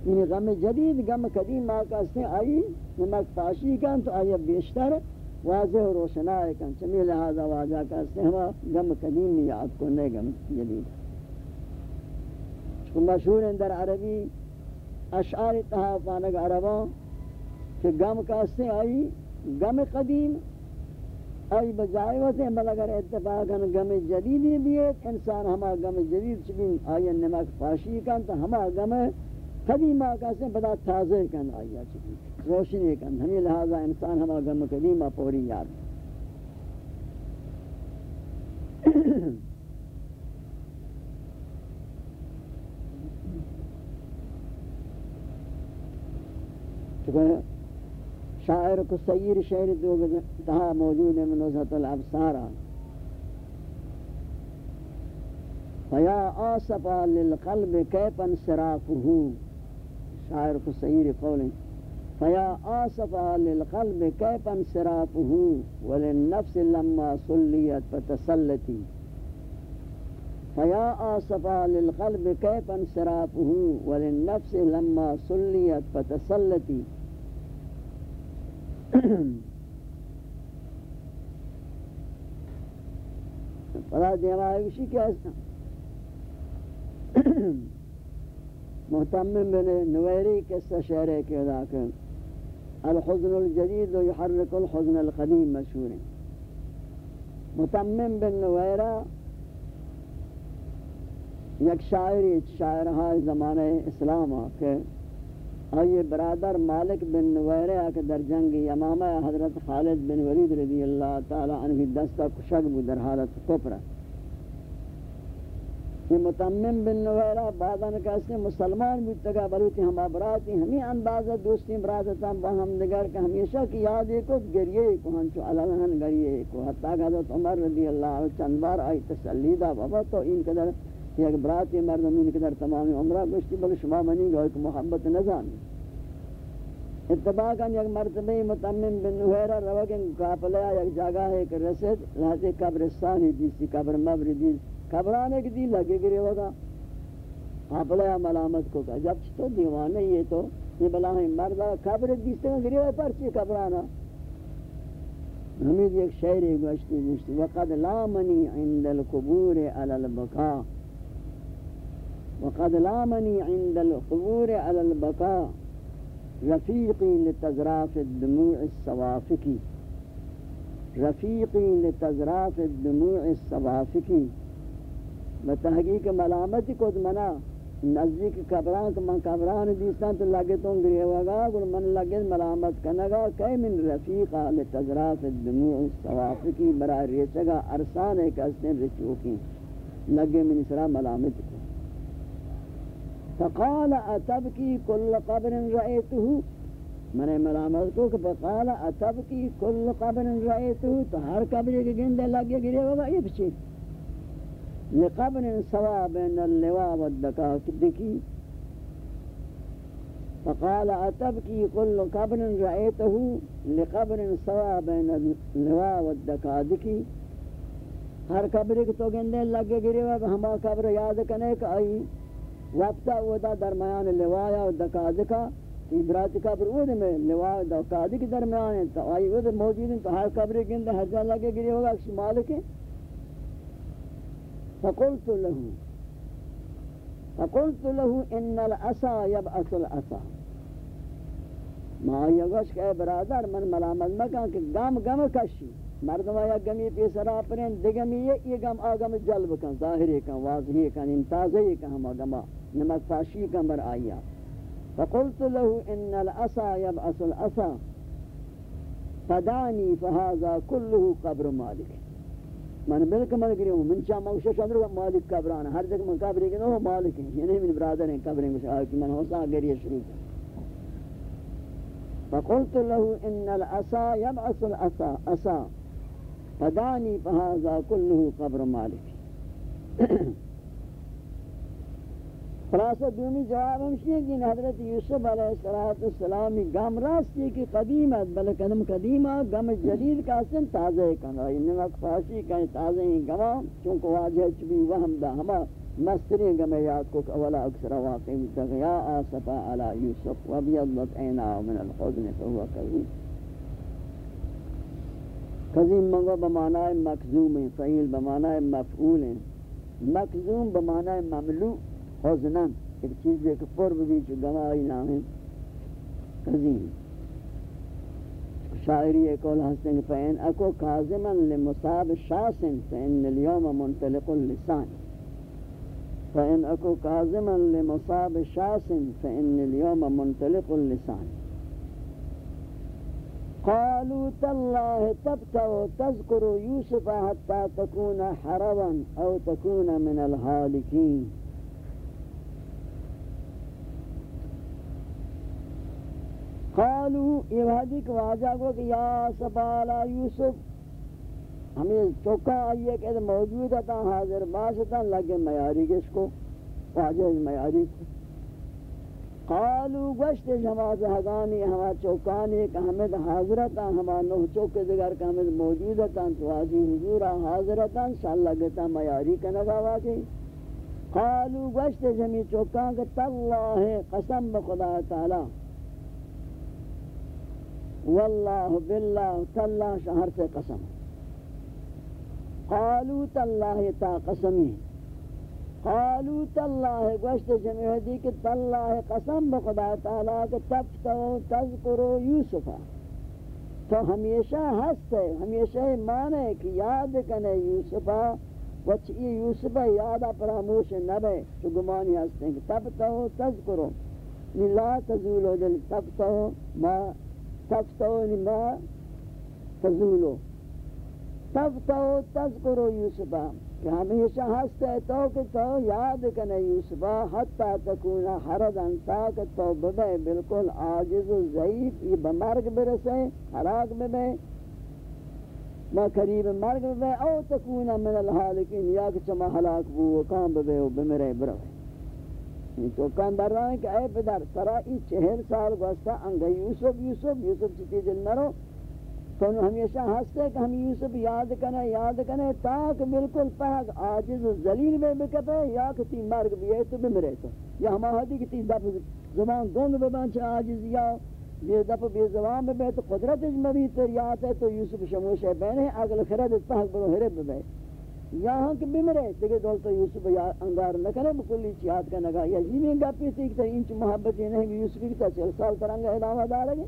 یعنی غم جدید، غم قدیم آقا سے آئی نمک پاشی کن، تو آئی بیشتر واضح و روشنائی کن. چمی لہذا واضح کا سے غم قدیم یاد کو نئے غم جدید. چکہ مشہور اندر عربی اشعار تحافانک عربوں کہ غم کا سے آئی غم قدیم. آئی بجائے ہوتے ہیں بل اگر اتفاقا غم جدیدی بھی ہے انسان ہما غم جدید چبین آئی نمک پاشی کن، تو ہما غم قدیم آقا سے بدا تازہ کن آیا چکی روشنی کن ہمیں لہذا انسان ہما غم قدیمہ پوری یاد شاعر کو سیر شعر دو تہا موجود ہے منوزت الابسارہ فیا آسفا للقلب کیپن سرافہو شاعر کو صحیح قول فیا آصفا للقلب کیف انصرافه وللنفس لما صلیت فتسلتی فیا آصفا للقلب کیف انصرافه وللنفس لما صلیت فتسلتی فلا دیمائی بشی کیا ہے محتمم بن نویری قصہ شعر کے الحزن الجدید و یحرک الحزن القدیم مشہور ہیں محتمم بن نویرہ یک شاعری شاعرہائی زمانہ اسلام آکے آئیے برادر مالک بن نویرہ آکے در جنگ یمامہ حضرت خالد بن ولید رضی اللہ تعالی عنہ دستہ کشک بود در حالت کفرہ یہ متمم بن نویرہ بعدان کہتے ہیں مسلمان بودتگا بلوتی ہم ابراتی ہمیں اندازہ دوستی برادتا با ہم نگر کہ ہمیشہ کی یاد کو گریے کو ہنچو علالہن گریے کو حتیٰ کہ حضرت عمر رضی اللہ عنہ چند بار آئی تسلی دا بابا، تو ان قدر یک براتی مردمین قدر تمام عمرہ گوشتی بل شما منی گوئی کہ محبت نظام اتباقاً یک مرتبہ متمم بن نویرہ روکن کافلہ یک جگہ ہے کہ رسد لہذے قبرستانی دیسی قبر مبر دیسی قبرانے کی دی لگے گرے ہوگا آپ لے ملامت کو کہا جب چھتو دیوانے یہ تو؟ یہ بلاہیں مردہ قبر دیستے ہیں گرے ہوئے پرچے قبرانا ہمید ایک شعر گوشتی گوشتی وَقَدْ لَامَنِي عِنْدَ الْقُبُورِ عَلَى الْبَقَى وَقَدْ لَامَنِي عِنْدَ الْقُبُورِ عَلَى الْبَقَى رفیقی لتزراف الدموع السوافقی. رفیقی لتزراف الدموع السوافقی. السوافکی بتحقیق ملامت کو منا نزدیک قبران کہ من قبران دیستان تو لگے تو گریہ وگا گل من لگے ملامت کنگا کئی من رفیقا لتزراف الدموع السوافکی برا ریچگا ارسان ایک اسن رچوکی. لگے من سرا ملامت کو فقال اتبکی کل قبر رأیتہو نے ملامت کو کہ فقال اتبکی کل قبر رأیتہو تو ہر قبر کے گندے لگے گرے ہوگا یہ پچھے لقبر سوا بین اللواء والدکاک دکی فقال اتبکی کل قبر رأیتہو لقبر سوا بین اللواء والدکاک دکی ہر قبر کے تو گندے لگے گرے ہوگا ہما قبر یاد کنے کہ آئی. وقتا ودا درمیان لوایا و دکادکا ادرات قبر ود میں لوایا و دکادک درمیان ہے، تو آئی ود موجود ہیں، تو ہر قبر کے اندر حجان لگے گری ہوگا شمال کے فقلت له فقلت له إن الاسا يبعث الاسا ما یگوش کہ برادر من ملامت مکان کہ گم گم کشی. مردم آیا گمی پیسرا پرین دگمی یہ گم آگم جلب کن ظاہری کن واضحی کن انتازی کن ہم آگمہ نمک فاشی کا بر آیا. فقلت له إن الاسا يبعث الاسا فدانی فهذا كله قبر مالک. من ملک من گری ہوں من چاہ موشش اندر مالک قبران ہر جگہ من قبر کے نو مالک ہیں یہ نہیں من برادر ہیں قبر میں شاہ کہ من ہوسا گری شروع فقلت له ان الاسا يبعث الاسا اسا فدانی فهذا كله قبر مالک. خلاصہ دومی جواب ہمشی ہے کہ حضرت یوسف علیہ السلام گم راستی کی قدیمت بلکہ ہم قدیمہ گم جدید کا سن تازہ کنا نمک فاشی کا تازہ ہی گما چونکہ واجہ چبی وہم دا ہما مستری گم یاد کو اولا اکثر واقعی تغیا آسفا علی یوسف و بیضت عینا من الحزن فہو قدیم قدیم منگو بمانائے مکزوم ہیں، فعیل بمانائے مفعول ہیں۔ مکزوم بمانائے مملوع حزنن ایک چیز ایک پر بھی چو گواہی نام ہے قدیم شاعری ایک قول ہستیں کہ فین اکو کاظما لمصاب شاسن فین اليوم منطلق اللسان فین اکو کاظما لمصاب شاسن فین اليوم منطلق اللسان قالوا تالله تبتغ تذكر يوسف حتى تكون حربا أو تكون من الهالكين قالو یہ کو واجہ کو کہ یا سبالا یوسف، ہمیں چوکا آئیے کہ موجود ہے حاضر باشتا لگے میاری کس کو واجہ میاری کو۔ قالو گوشت جماعت حقانی ہما چوکانی کہ ہمیں حاضرتا ہما نوح چوک دگر کہ ہمیں موجود ہے تو واجی حضورا حاضرتا شان لگتا میاری کا نگاوا کی قالو گوشت جمی چوکان کہ تاللہ قسم بخدا تعالی۔ واللہ باللہ تاللہ شہر سے قسم قالو تاللہ تا قسمی۔ قالو تاللہ گوشت جمعہ دی کہ تاللہ قسم بخدا تعالیٰ کہ تفتو تذکرو یوسفا۔ تو ہمیشہ ہستے ہمیشہ مانے کہ یاد کنے یوسفا۔ وچ یہ یوسفا یادہ پراموش نبے تو گمانی ہستے کہ تفتو تذکرو۔ لا تزولو دل تفتو ما تفتون ما تزولو. تفتو تذکرو یوسفا. کہ ہمیشہ ہستے تو کہ تو یاد کنے یوسفا، حتی تکون حردن تاک تو ببے بالکل عاجز و ضعیف یہ بمرگ برسے حراک ببے ما قریب مرگ ببے او تکون من الحالکین، یا کہ چما حلاک بو وکام ببے و بمرے بروے کی تو کان در رہا ہے کہ اے پدر، ترا ای چہر سال گوستا انگا یوسف یوسف یوسف چیتی جن مرو تو ہمیشہ ہستے کہ ہم یوسف یاد کنے یاد کنے تاک بالکل پہک آجز و ذلیل میں بکپے، یا کہ تی مرگ بھی ہے تو بمرے تو۔ یا ہما حدی کہ تی دف زمان گونگ ببان چھ آجز یا بے دف بے زبان بے تو قدرت اجمبی تریات ہے تو یوسف شموش ہے بہنے اگل خرد پہک برو حرب بے یہاں کہ بمرے دیکھے دولتا یوسف انگار نہ کرے بکلی چیات کا نگا یا جی میں گا پیسی کہ انچ محبت یہ نہیں، یوسف کی تا چل سال ترنگا ادامہ دارا گے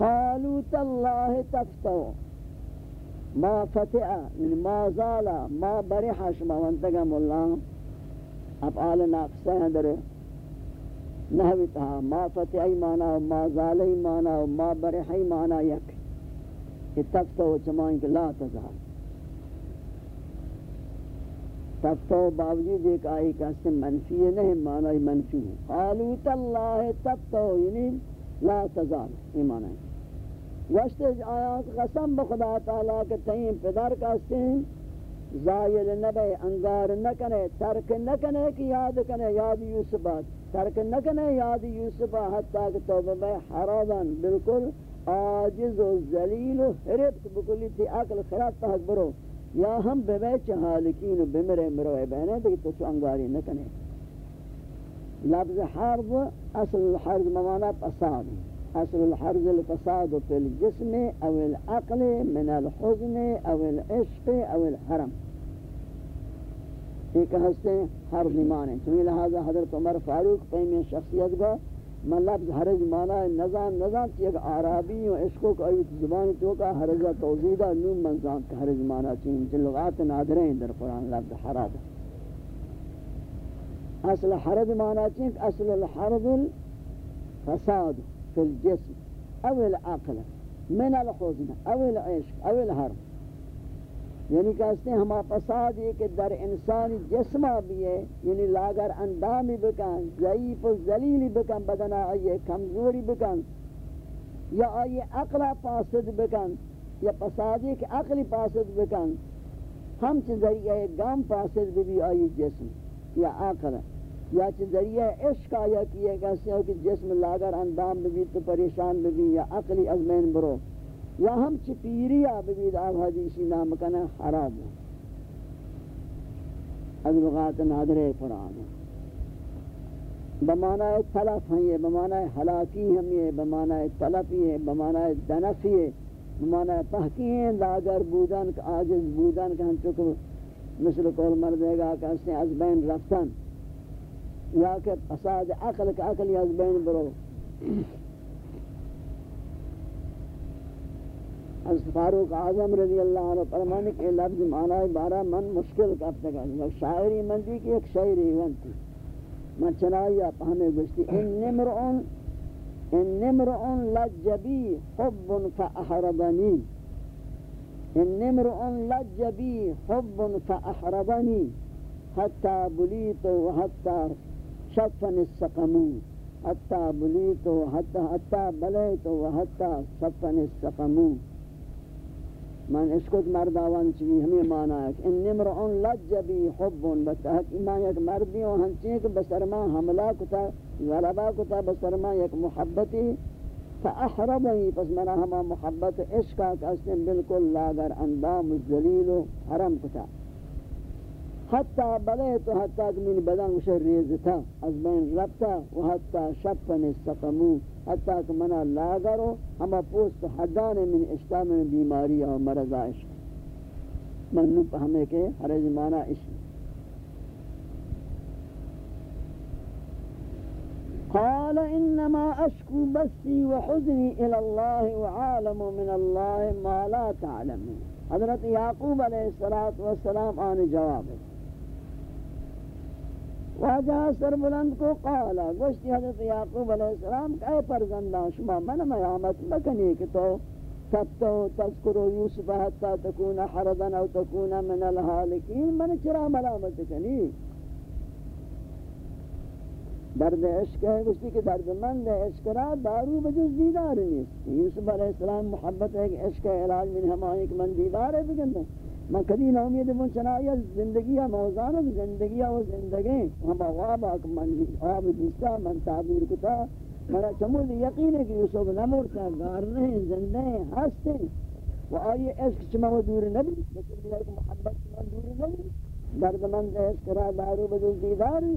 قالوا تالله تفتو، ما فتح یعنی ما زالا ما برح شما وانتقم الله افعال ناقصه ہیں در نحوی تہا ما فتح ایمانا و ما زال ایمانا و ما برح ایمانا یک۔ کہ تفتو چمائن کہ لا تظہر۔ تزال تفتو باوجود ایک آئی کا سے منفی ہے، نہیں، معنی منفی ہے۔ قالو تاللہ تفتو یعنی لا تزال یہ معنی ہے۔ وشت آیات قسم بخدا تعالیٰ کے تئیں پدر کا سن زائل نبے، انگار نکنے ترک نکنے کی یاد کنے، یاد یوسفہ، ترک نکنے یاد یوسفہ، حتیٰ کہ توبہ بے حراباً بالکل آجز و ذلیل و حربت بکلی تھی عقل خراب تحق برو. یا ہم بے بیچ حالکین و بمرے مروے بہنے تو تو چو انگاری نکنے لفظ حرب اصل الحرز ممانا پساد اصل الحرز الفساد فی الجسم أو العقل من الحزن أو العشق أو الحرم. ایک ہستے حرز مانے چونی لہذا حضرت عمر فاروق پہمی شخصیت گا من لفظ حرج مانا نظام نظام چی ایک عربی و عشقوں کو ایت زبان تو کا حرجہ توزیدہ نون منظام کا حرج مانا چی ان لغات نادریں در قرآن لفظ حرج اصل حرج مانا چی اصل الحرج الفساد فی الجسم أو العقل من الحزن أو العشق أو الحرم یعنی کہتے ہیں ہما فساد یہ کہ در انسان جسمہ بھی ہے یعنی لاگر اندامی بکن، ضعیف و ذلیلی بکن بدنا آئیے کمزوری بکن، یا آئیے عقلہ پاسد بکن، یا فسادی کہ عقلی پاسد بکن، ہم چھ ذریعہ گام پاسد بھی آئی جسم، یا عقل، یا چھ ذریعہ عشق آیا کیے کہتے ہیں کہ جسم لاگر اندام بھی تو پریشان بھی، یا عقلی ازمین برو۔ یا ہم چپیری آبید آب حدیثی نام کنا حرام از لغات نادر قرآن بمعنی تلف ہیں یہ بمعنی حلاکی ہم یہ بمعنی تلفی ہے بمعنی دنفی ہے بمعنی پہکی ہیں لاغر بودن کا آجز بودن کا ہم چکو مثل کول مردے گا کہ اس نے از بین رفتن. یا کہ فساد عقل کا عقل یا از بین برو. از فاروق اعظم رضی اللہ عنہ فرمانے کہ لفظ معنی بارہ من مشکل کرتا ہے ایک شاعری من دی کہ ایک شاعری ونتی من چنایا پہنے گشتی ان نمرؤن ان نمرؤن لجبی حب فاحربنی۔ ان نمرؤن لجبی حب فاحربنی۔ حتی بلیت و حتی شفن السقمو حتی بلیت و حتی بلیت و حتی شفن السقمو من اشکت مرد آوان چوی ہمیں مانا ہے کہ ان نمرعون لج بی حبون بتحق ایمان یک مردی ہوں ہم چیئے کہ بسرما حملہ کتا، غلبہ کتا بسرما یک محبتی فاحربنی پس منا ہما محبت عشقا نے بالکل لاغر اندام الزلیل و حرم کتا۔ حتی بلے تو حتی کہ من بدن شر ریزتا از بین ربتا و حتی شپن استقمو حتی کہ منا لاغرو ہما پوست حدان من اشتام من بیماری و مرض عشق. من نوپ ہمیں کہ حرج مانا عشق. قال انما اشكو بثي وحزني الى الله وعالم من الله ما لا تعلمون. حضرت یعقوب علیہ الصلوۃ والسلام آن جواب ہے واجہ سر بلند کو قالا گوشتی حضرت یعقوب علیہ السلام کہ اے پرزندہ شما من میامت مکنی کہ تو تبتو تذکرو یوسف حتی تکون حرضا او تکون من الحالکین، من چرا ملامت کنی؟ درد عشق ہے، گوشتی کہ درد مند عشق را دارو بجز دیدار نیست. یوسف علیہ السلام محبت ہے کہ عشق علاج من ہمائیں کہ من دیدار ہے بگندہ میں کبھی نہ امید من چنایا زندگی یا موزان زندگی و زندگی ہم واب اک من آب جسا من تعبیر کتا۔ میرا چمود یقین ہے کہ یوسف نہ مرتا گار نہیں، زندہ ہیں ہستے و آئی عشق چما و دور نبی، لیکن یہ محبت چما دور نبی۔ درد مند عشق را دارو بدل دیداری۔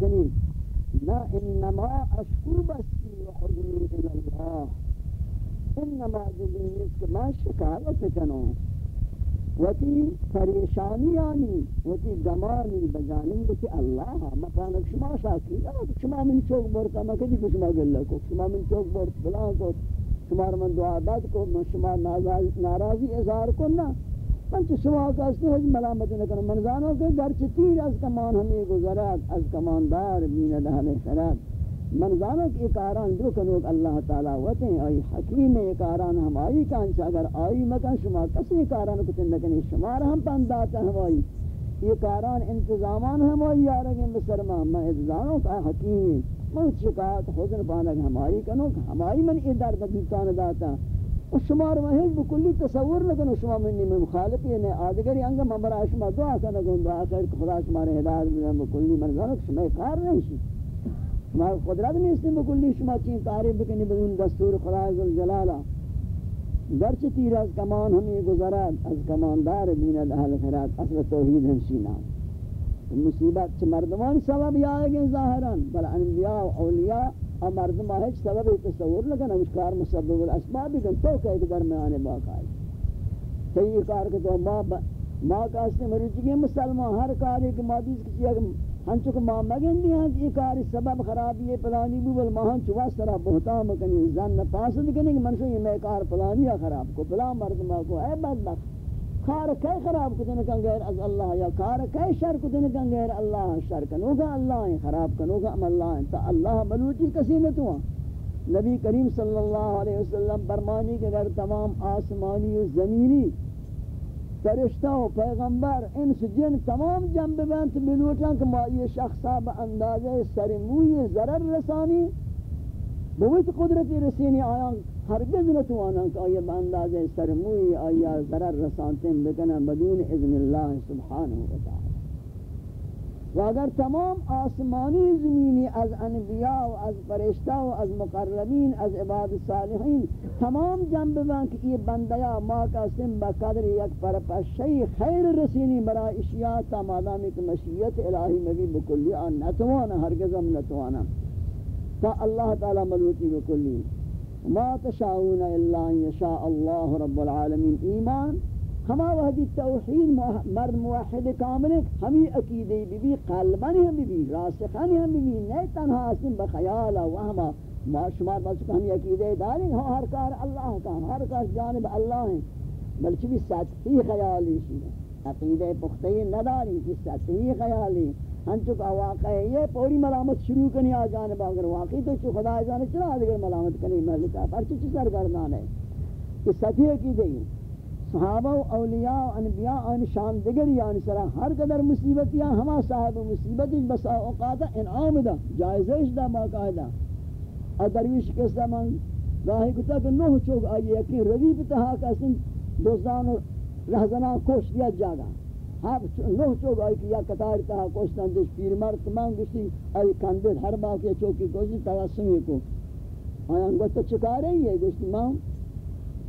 کنی نا انما اشکو بستی و حضنی الاللہ. انما جزیز کہ میں شکایت کنوں وتی پریشانی آنی وتی گمانی بجانب کہ اللہ مثلا شما شاکی شما من چوک برتا میں کدی کو شما گل کو شما من چوک برت بلا کو شما من دعا داد کو میں شما ناراضی اظہار کو نا من شما کا اس ملامت نہ کروں من جانو کہ گھر چتیر از کمان ہمیں گزرات از کماندار مین دہن خرات من زانو کہ اکاران دو کنوک اللہ تعالی وطن آئی حکیم اکاران ہم آئی کانچ اگر آئی مکان شما کسی اکاران کتن لکنی شما رہم پنداتا ہم آئی اکاران انتظامان ہم آئی یارگیں بسرما من ازانو کہ حکیم. من شکایت حضن پانک ہم آئی کنوک ہم آئی من ادار بدیتان داتا و شما رو محیج بکلی تصور نکنو شما منی من مخالفی نے آدگری انگا من برای شما دعا کنگو دعا کر خدا شما رو ہدایت بکلی من زانو کہ شما کار نہیں شی ما قدرت نیست بکلی شما چین تعریف بکنی بدون دستور خدا عز جلالا گرچه تیر از کمان ہمیں گزرد از کماندار بیند اہل خیرات، اصل توحید ہمشینا مصیبت چھ مردمان سبب یا آگے ظاہران بل انبیاء و اولیاء اور مردمان ہیچ سبب تصور لگن اس کار مسبب الاسباب بکن تو کہ ایک درمیان باقا ہے صحیح کار کہ تو ما ما کاستے مریضی مسلمان ہر کار ایک مادیز کسی اگر ہنچو کہ ماں مگن دی ہیں کہ یہ کاری سبب خرابی ہے پلانی بھی بل ماں ہنچو واسطرہ بہتان مکنی زن پاسد کنی کہ منشو یہ میں کار پلانی خراب کو پلان مردمہ کو اے بدبخت کار کئی خراب کو دنکن غیر از اللہ یا کار کئی شر کو دنکن غیر اللہ شر کنوگا اللہ ہیں خراب کنوگا ام اللہ تا اللہ ملوٹی کسی نتوان نبی کریم صلی اللہ علیہ وسلم برمانی کے اگر تمام آسمانی و زمینی فرشتہ و پیغمبر، انس، جن تمام جنب بنت ملوٹاں کہ ما یہ شخصا با اندازہ سرموی ضرر رسانی، بویت قدرتی رسینی آیا ہرگز نتوانا کہ آیا با اندازہ سرموی، آیا ضرر رسانتے بکنا بدون اذن اللہ سبحانہ وتعالی و اگر تمام آسمانی زمینی از انبیاء و از فرشتہ و از مقربین، از عباد صالحین تمام جنب بان کہ یہ بندیا ما کا سم بقدر یک پرپشی خیر رسینی برا اشیاء تا مادامی کہ مشیت الہی نبی بکلی آن نتوانا ہرگز ہم نتوانا تا اللہ تعالی ملوکی بکلی ما تشاؤون الا ان یشاء اللہ رب العالمین ایمان ہما وحدی توحید مرد موحد کامل ہمی عقیدی بی بی قلبانی ہم بی بی راسخانی ہم بی بی نہیں تنہا اسم بخیالا وہما ما شمار بس ہمی عقیدی داریں ہاں ہر کار اللہ کا ہر کار جانب اللہ ہیں. بلکہ بھی سچ سطحی خیالی شیئے عقیدہ پختی نداری کی سطحی خیالی. ہم چکا واقع ہے، یہ پوری ملامت شروع کنی آ جانب اگر واقعی تو چو خدا جانے چلا دیگر ملامت کنی ملتا پرچی چی سرگردان ہے؟ یہ سطحی عقیدہ ہی صحابہ و اولیاء و انبیاء آن شان دیگر یعنی سرا ہر قدر مصیبت یا ہما صاحب مصیبت بس اوقات انعام دا، جائزش دا، باقاعدہ۔ اور درویش کس دا من راہی کتا کہ نوح چوک آئی، یقین رضی پتہا کہ اسن دوستان رہزنان کوش دیا جاگا۔ ہاں نوح چوک آئی کہ یا قطار تہا کوشتن دیش پیر مرد تمام گشتی آئی کندید ہر باقی چوکی کوشتی توسمی کو۔ آیا انگوتا چکارے ہی ہے گشتی ماں،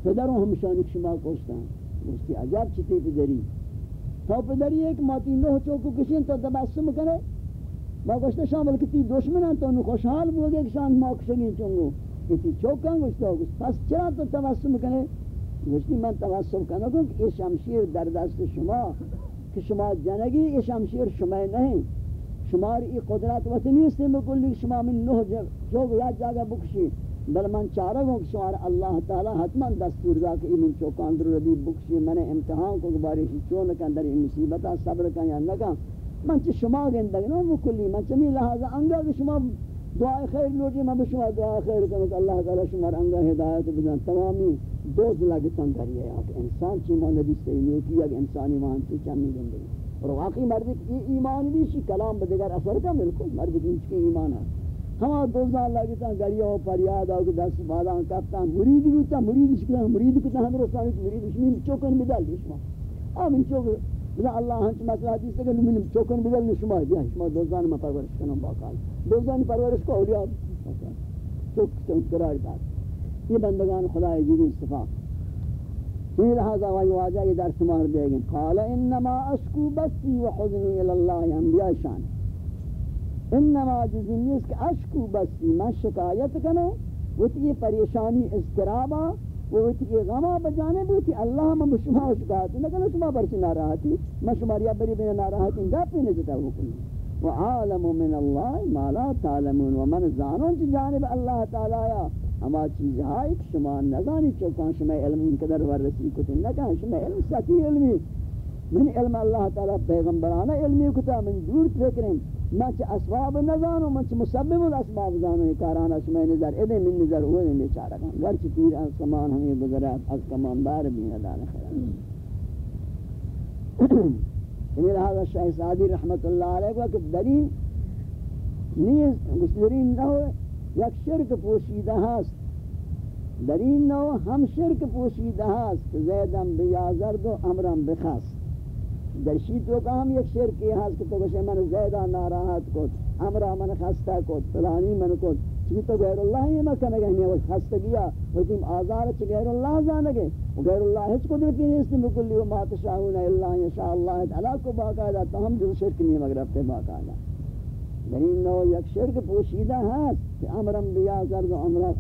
پدروں ہمشانی شما کوشتاں گوشتی عجب چیتی پدری۔ تو پدری ایک ماتی نوح چوکو کشین تو تبسم کرے۔ ما گوشتا شامل کتی دشمنان تو نو خوشحال بوگے کہ شان ما کشنگی چونگو۔ کتی چوکاں گوشتا گوشت پس چرا تو تبسم کرے؟ گوشتی من تبسم کرنے کہ یہ شمشیر در دست شما۔ کہ شما جنگی یہ شمشیر شما نہیں شماری ای قدرت وطنی سے بکلی شما من نوح چوک یا جاگہ بکشی بل من چارہ گوں کہ شوار اللہ تعالی حتما دستور دا کہ من چوکان در ربی بکشی من امتحان کو گباری شی چون کن در این مصیبتا صبر کن یا نکن. من چھ شما گندگ نو مکلی من چمی لحاظا انگا کہ شما دعا خیر لوٹی من بشما دعا خیر کنو کہ اللہ تعالی شما انگا ہدایت بدن. تمامی دوز لگتن کریے ہے انسان چی ماں نبی سیلیو کی اگر انسانی مان چی چمی گندگ اور واقعی مردی کی ایمان بھی شی کلام بدگر اثر کا ملکو مردی کی کی ایمان ہے ہما دوزان لگتا گریا و پریاد آگو دست بادان کپتا مرید بیتا مرید شکتا مرید کتا ہم رسانی مرید شمین چوکن بدل شما. آمین چوکن بدا اللہ ہنچ مسئلہ حدیث تکن من چوکن بدل شما دیا شما دوزان میں پرورش کنم باقال دوزان پرورش کو اولیاء چوک چوک قرار دار یہ بندگان خدا جیدی صفاق یہ لہذا وہی واجہ یہ در سمار دے گئے قال انما اشکو بسی و حضنی الاللہ انبیاء شان انما جزنیس کہ اشکو بسی من شکایت کنو وہ تی پریشانی استرابا وہ کہ غما بجانے بھی تی اللہ ہم شما شکایت نہ کنو شما برچ ناراحتی میں شما ریا بری بین ناراحتی گپ نہیں جتا وہ کنو وعالم من اللہ، ما لا تعلمون۔ ومن زانون چی جانب اللہ تعالی یا۔ ہما چیز ہائی شما نزانی چوکان، شما علم قدر ورسی کتن۔ نکان شما علم سکی علمی۔ من علم اللہ تعالی پیغمبرانہ علمی کتا من دور فکریں، من چه اسباب نزانو من چه مسبب الاسباب زانو کارانا شما نظر، ادھے من نظر ہوئے نہیں بیچارہ کن گرچ تیر از کمان ہمیں گزرات، از کمان بار بھی ندان خیران یعنی لہذا شاہ سعادی رحمت اللہ علیہ وقت دلیل نیز گسلرین نہ ہوئے، یک شرک پوشیدہ ہست دلیل نہ ہو ہم شرک پوشیدہ ہست زیدم بیازرد و امرم بخست در شیطو کا ہم یک شیر کی حاصل کہ تو کچھ من زیدہ ناراحت کت امرہ من خستہ کت فلانی من کت چکی تو غیر اللہ ہی مکہ نگہ وہ خستہ گیا وکیم آزار چھ غیر اللہ زانگے غیر اللہ ہچ قدرتی نہیں اس نے بکلی وما تشاہون اللہ یشاء اللہ علا کو باقاعدہ تو ہم جو شرک نہیں مگر اپنے باقاعدہ لیکن نو یک شرک پوشیدہ ہے کہ امرم بیا زرد امرہ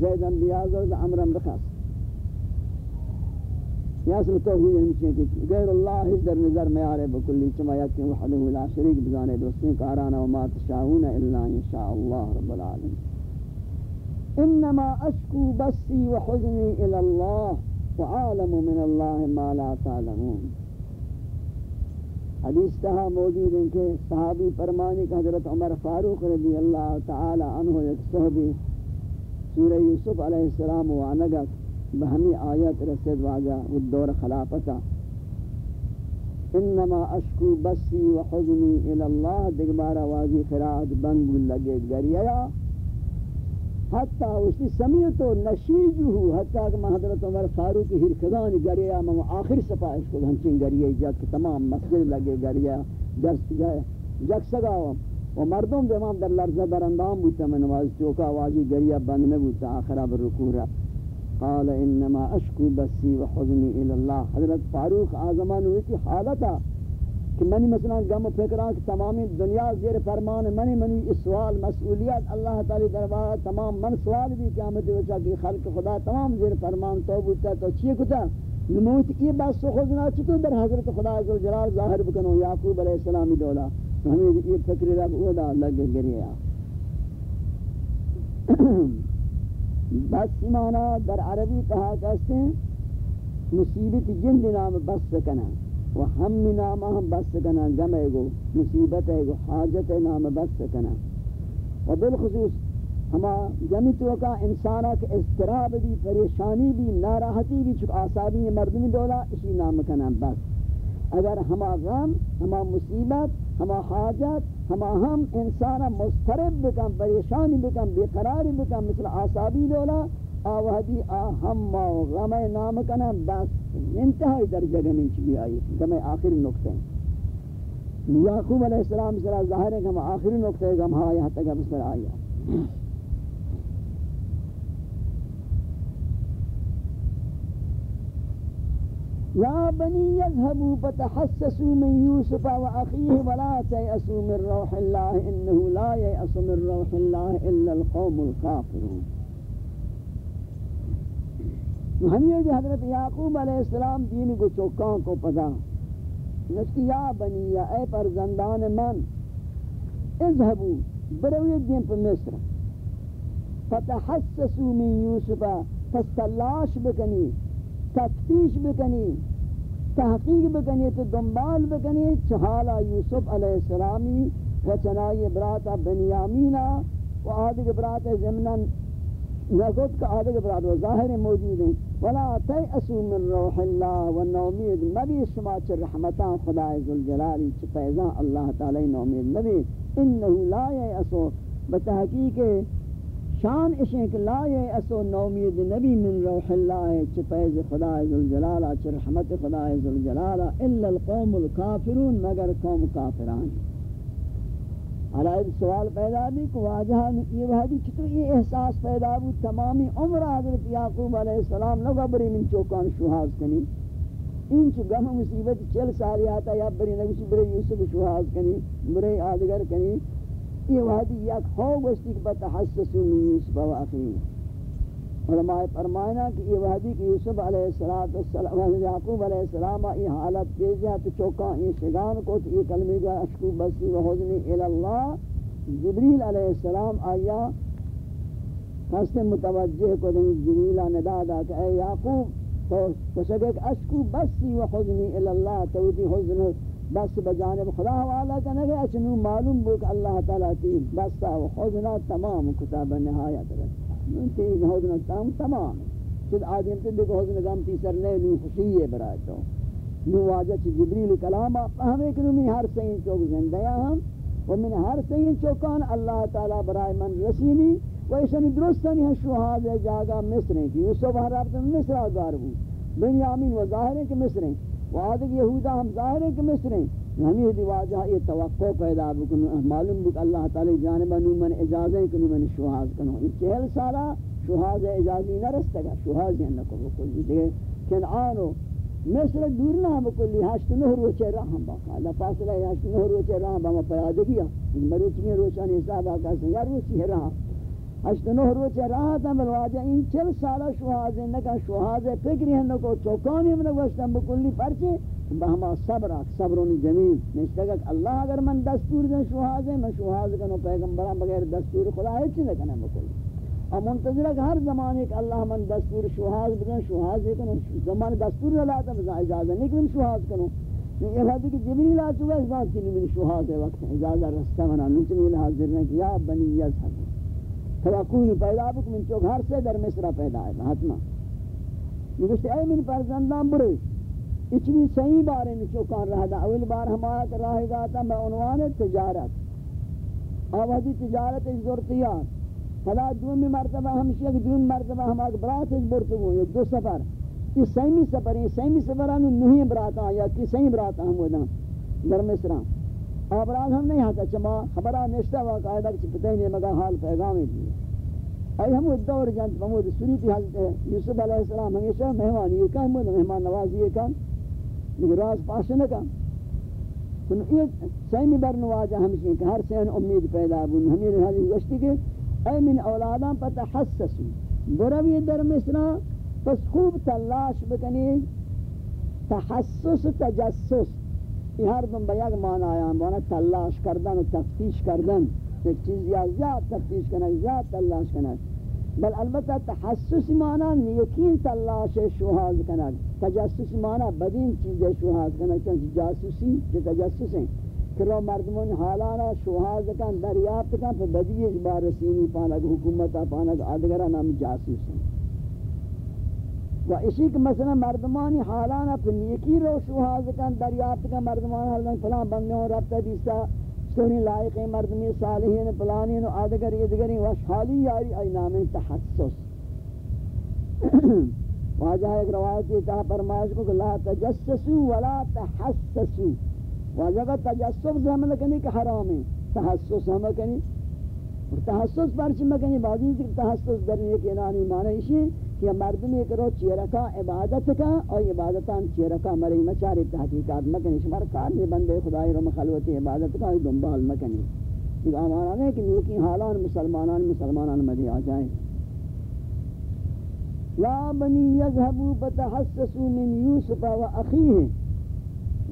زیدن بیا زرد امرم بخست. یا اصل توحید ہمشین کی غیر اللہ در نظر میں آرے بکلی چما یکی وحده لا شریک بزانے دوستین کارانا وما تشاہون الا انشاء اللہ رب العالمين انما اشکو بسی وحزنی الى اللہ وعالم من اللہ ما لا تعلمون۔ حدیث تہا موجود ہیں کہ صحابی فرمانی کہ حضرت عمر فاروق رضی اللہ تعالی عنہ یک صحبی سورہ یوسف علیہ السلام وعنگت بہمی آیت رسید واجہ والدور خلافتا انما اشکو بسی و حزنی الاللہ دگبارا واجی خراج بنگو لگے گریا حتی اسی سمیتو نشیجو حتی کہ میں حضرت عمر فاروق ہرکدانی گریا میں آخر سپاہش کو ہنچین گریا جا کہ تمام مسجد لگے گریا جس جائے جک سگاو و مردم دیمان در لرزہ در اندام بوتا میں نواز چوکا واجی گریا بند میں بوتا آخرہ بر بالرکوع رہا قال انما اشکو بسی و حزنی الاللہ۔ حضرت فاروق آزمان ہوئی تھی حالتا کہ منی مثلا گم فکران کہ تمامی دنیا زیر فرمان، منی منی اس سوال، مسئولیت اللہ تعالی دربار تمام من سوال بھی قیامت وچا کہ خلق خدا تمام زیر فرمان، تو بوتا، تو چیئے کتا؟ نموت یہ بات سو خزنا چطور در حضرت خدا عزو جلال ظاہر بکنو یعقوب علیہ السلامی دولا۔ ہمیں یہ فکر رب اودا لگ گریا۔ بس مانا در عربی کہا کہتے ہیں مصیبت جند نام بس سکنا و ہم نام ہم بس سکنا گمے گو، مصیبت ہے گو، حاجت نام بس سکنا و بالخصوص ہما جمی تو کا انسانا کے اضطراب بھی، پریشانی بھی، ناراحتی بھی، چکا آسابی مردمی دولا، اسی نام کنا بس۔ اگر ہما غم، ہما مصیبت، ہما حاجت ہم ہم انسانا مسترب بکن، پریشانی بکن، بیقراری بکن، مثل آسابی دولا آوہدی آہم و غم نام کنا بس انتہائی درجہ گمین چلی آئی گم آخر نکتے ہیں۔ یعقوب علیہ السلام سرا ظاہر ہے کہ ہم آخری نکتے گم ہاں یہاں تک اب سر آئی يا بني يذهبوا فتحسسوا من يوسف وأخيه ولا تيأسوا من روح الله إنه لا ييأس من روح الله إلا القوم الكافرون. ہم یہ حضرت یعقوب علیہ السلام دین کو چوکان کو پتا۔ نسکی یا بنی یا اے پرزندان من، اذهبوا بروی دین پر مصر۔ فتحسسوا من یوسف فستلاش بکنی۔ تفتیش بکنی، تحقیق بکنی، تو دنبال بکنی. چحالا یوسف علیہ السلامی و چنائی براتا بنیامینہ و آدھگ براتا زمنان نگت کا آدھگ برات و ظاہر موجود ہیں. ولا تیأسو من روح اللہ و نومید مبی شما چھ رحمتان خدا عزالجلالی چھ پیزان اللہ تعالی نومید مبی انہو لا یأسو. بتحقیق شان اشیں کہ لا یہ اسو نومید نبی من روح اللہ چھ پیز خدا عزالجلالہ چھ رحمت خدا عزالجلالہ الا القوم الكافرون مگر قوم کافران۔ علیہ سوال پیدا بھی کہ واجہ یہ وحدی چھتو یہ احساس پیدا بھی تمامی عمر حضرت یعقوب علیہ السلام لگا بری من چوکان شوحاز کنی۔ این چو گم مصیبت چل سالی آتا یا بری نگوشی بری یوسف شوحاز کنی، بری آدگر کنی۔ یہ وحدی یک ہو گوشتی کہ بتحسسو من یوسف و اخیر علماء فرمائنا کہ یہ وحدی کہ یوسف علیہ السلام و یعقوب علیہ السلام یہ حالت پیجا تو چوکا یہ شگان کو تو یہ کلمہ جو اشکو بسی و حضنی الاللہ جبریل علیہ السلام آیا قصد متوجہ کو دیں جبریل ندا دا کہ اے یعقوب، تو کشک اشکو بسی و حزنی الاللہ توتی حزن بس بجانب خدا حوالہ کا نگے اچنو معلوم بو کہ اللہ تعالیٰ تی بستا و حزنہ تمام کتاب نہایت رکھتا من تین حزنہ تمام تمام. چید آدم تی دیکھ حزن گم تی سر لے نو خوشی ہے برای تو. نو واجہ چی جبریل کلاما فہمے کنو می ہر سین چوک زندیا ہم و من ہر سین چوکان اللہ تعالیٰ برای من رسینی و ایشانی درستانی ہیں شوہاز جاگا مصر ہیں کہ یوسف ہر رابطہ مصر آگار بود. بنیامین و ظاہر ہیں کہ مصر ہیں و آدھگ یہودہ ہم ظاہر ہیں کہ مصر ہیں۔ ہمیں دی واجہ یہ توقع پیدا بکن معلوم بک اللہ تعالی جانبہ نو من اجازیں کہ نو من شوہاز کنو۔ یہ چہل سالہ شوہاز اجازی نہ رستے گا شوہاز ہیں نکو بکل دیگے کنعانو مصر دور نہ بکلی ہشت نہ روچے راہ ہم باقا اللہ فاصلہ ہشت نہ روچے راہ ہم پیادگیا مروچنی روچانی حساب آکا سے یا روچی ہے راہ ہشت نو روچ راحت ہم الواجہ ان چل سالہ شوہاز نکا شوہاز فکری ہن کو چوکانی من گوشتن بکلی پرچے بہما صبر آک صبرون جمیل نشتگا کہ اللہ اگر من دستور دن شوہاز میں شوہاز کنو پیغمبران بغیر دستور خدا ہے چی نکنا بکلی اور منتظر کہ ہر زمانے کہ اللہ من دستور شوہاز بدن شوہاز کنو زمان دستور رلاتا بزن اجازہ نہیں کہ من شوہاز کنو یہ بات کہ جبریل آ چکا اس بات کی نہیں من شوہاز ہے وقت اجازہ رستہ منا نچنی حاضر نے کہ یا بنی یزحب فیقون پیدا بک من چوک ہر سے در مصر پیدا ہے حتما یہ گوشت اے من فرزندان برے اچنی صحیح بارے میں چوکان رہا دا۔ اول بار ہمارا کر رہا گا تھا میں عنوان تجارت۔ آوازی تجارت اس ضرورتیات فلا دومی مرتبہ ہمشی ایک دومی مرتبہ ہم آگ برات اس برتگو یہ دو سفر۔ یہ سیمی سفر ہیں سیمی سفران نوہی براتا یا کی سیمی براتا ہم ودن در مصران آبراد ہم نہیں ہاتا چما خبرہ نشتہ واقعہ کہ پتہ نہیں مگا حال پیغامی دیئے ای ہم دور جانت محمود سوریتی حضرت یوسف علیہ السلام ہمیشہ مہمانی یہ کہا ہم مہمان نوازی یہ کہا لیکن راز پاس نہ کہا تو یہ سیمی بر نواجہ ہمشہ کہ ہر سین امید پیدا بون ہمیں حضرت گشتی کہ اے من اولادان پتہ حسسو بروی در مصرہ پس خوب تلاش بکنی۔ تحسس تجسس۔ یہ ہر دن بیاگ معنی آیا معنی تلاش کردن و تفتیش کردن. ایک چیز یا زیاد تفتیش کنک زیاد تلاش کنک بل البتہ تحسس معنی نیکین تلاش شوحاز کنک تجسس معنی بدین چیز شوحاز کنک چونکہ جاسوسی جو تجسس ہیں کہ رو مردمون حالانا شوحاز کن، دریافت کن پہ بدیش بار رسینی پانک حکومتا پانک آدگرہ نام جاسوس ہیں و اسی کہ مثلا مردمانی حالانا پر نیکی رو شوحاز کن دریافت کن مردمان حالانا فلان بندیوں ربطہ دیستا سونی لائق مردمی صالحین پلانین و آدگر ادگرین وشحالی یاری ای نام تحسس. واجہ ایک روایت روایتی تا فرمائش کو کہ لا تجسسو ولا تحسسو. واجہ کا تجسس ہم لکنی کہ حرام ہے تحسس ہم کنی. اور تحسس پرچ مکنی؟ بعضی تحسس در ایک انانی معنی اسی کہ مردم ایک رو چیرکا عبادت کا اور عبادتان چیرکا مری مچاری تحقیقات مکنی. شمار کار نہیں بندے خدای رو مخلوط عبادت کا دنبال مکنی. ایک آمانا نہیں کہ نیکی حالان مسلمانان مسلمانان مدی آ جائیں. یا بنی یذهبوا فتحسسوا من یوسف و اخیه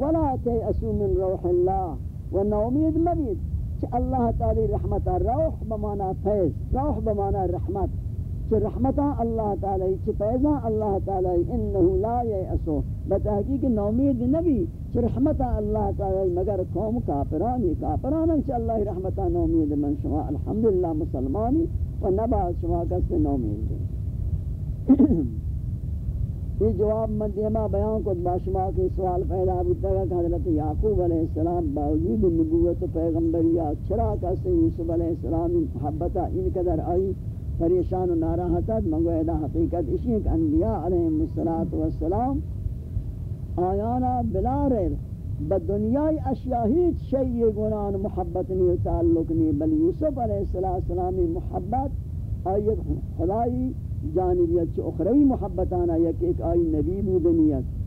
ولا تیأسوا من روح اللہ و نومید مبید. کہ اللہ تعالی رحمت روح بمانا فیض، روح بمانا رحمت. چھ رحمتا اللہ تعالی چھ پیزا اللہ تعالی، انہو لا یعصو بتحقیق نومید نبی چھ رحمتا اللہ تعالی، مگر قوم کافرانی کافرانی چھ اللہ رحمتا نومید من شما، الحمدللہ مسلمانی، و نبا شما کس نومید یہ جواب من دیما بیان کو باشما کے سوال پیدا ہوتا ہے کہ حضرت یعقوب علیہ السلام باوجود نبوت پیغمبریات چرا کسی یوسف علیہ السلام محبتہ ان قدر آئی؟ پریشان و ناراحتت منگو ادا حقیقت اسی ایک انبیاء علیہ السلام آیانا بلا ریر بدنیای اشیاء ہیچ شیئی گنان محبت نہیں تعلق نہیں بل یوسف علیہ السلام محبت آیت خدای جانبیت چھ اخروی محبت آنا یک ایک آئی نبی بودنیت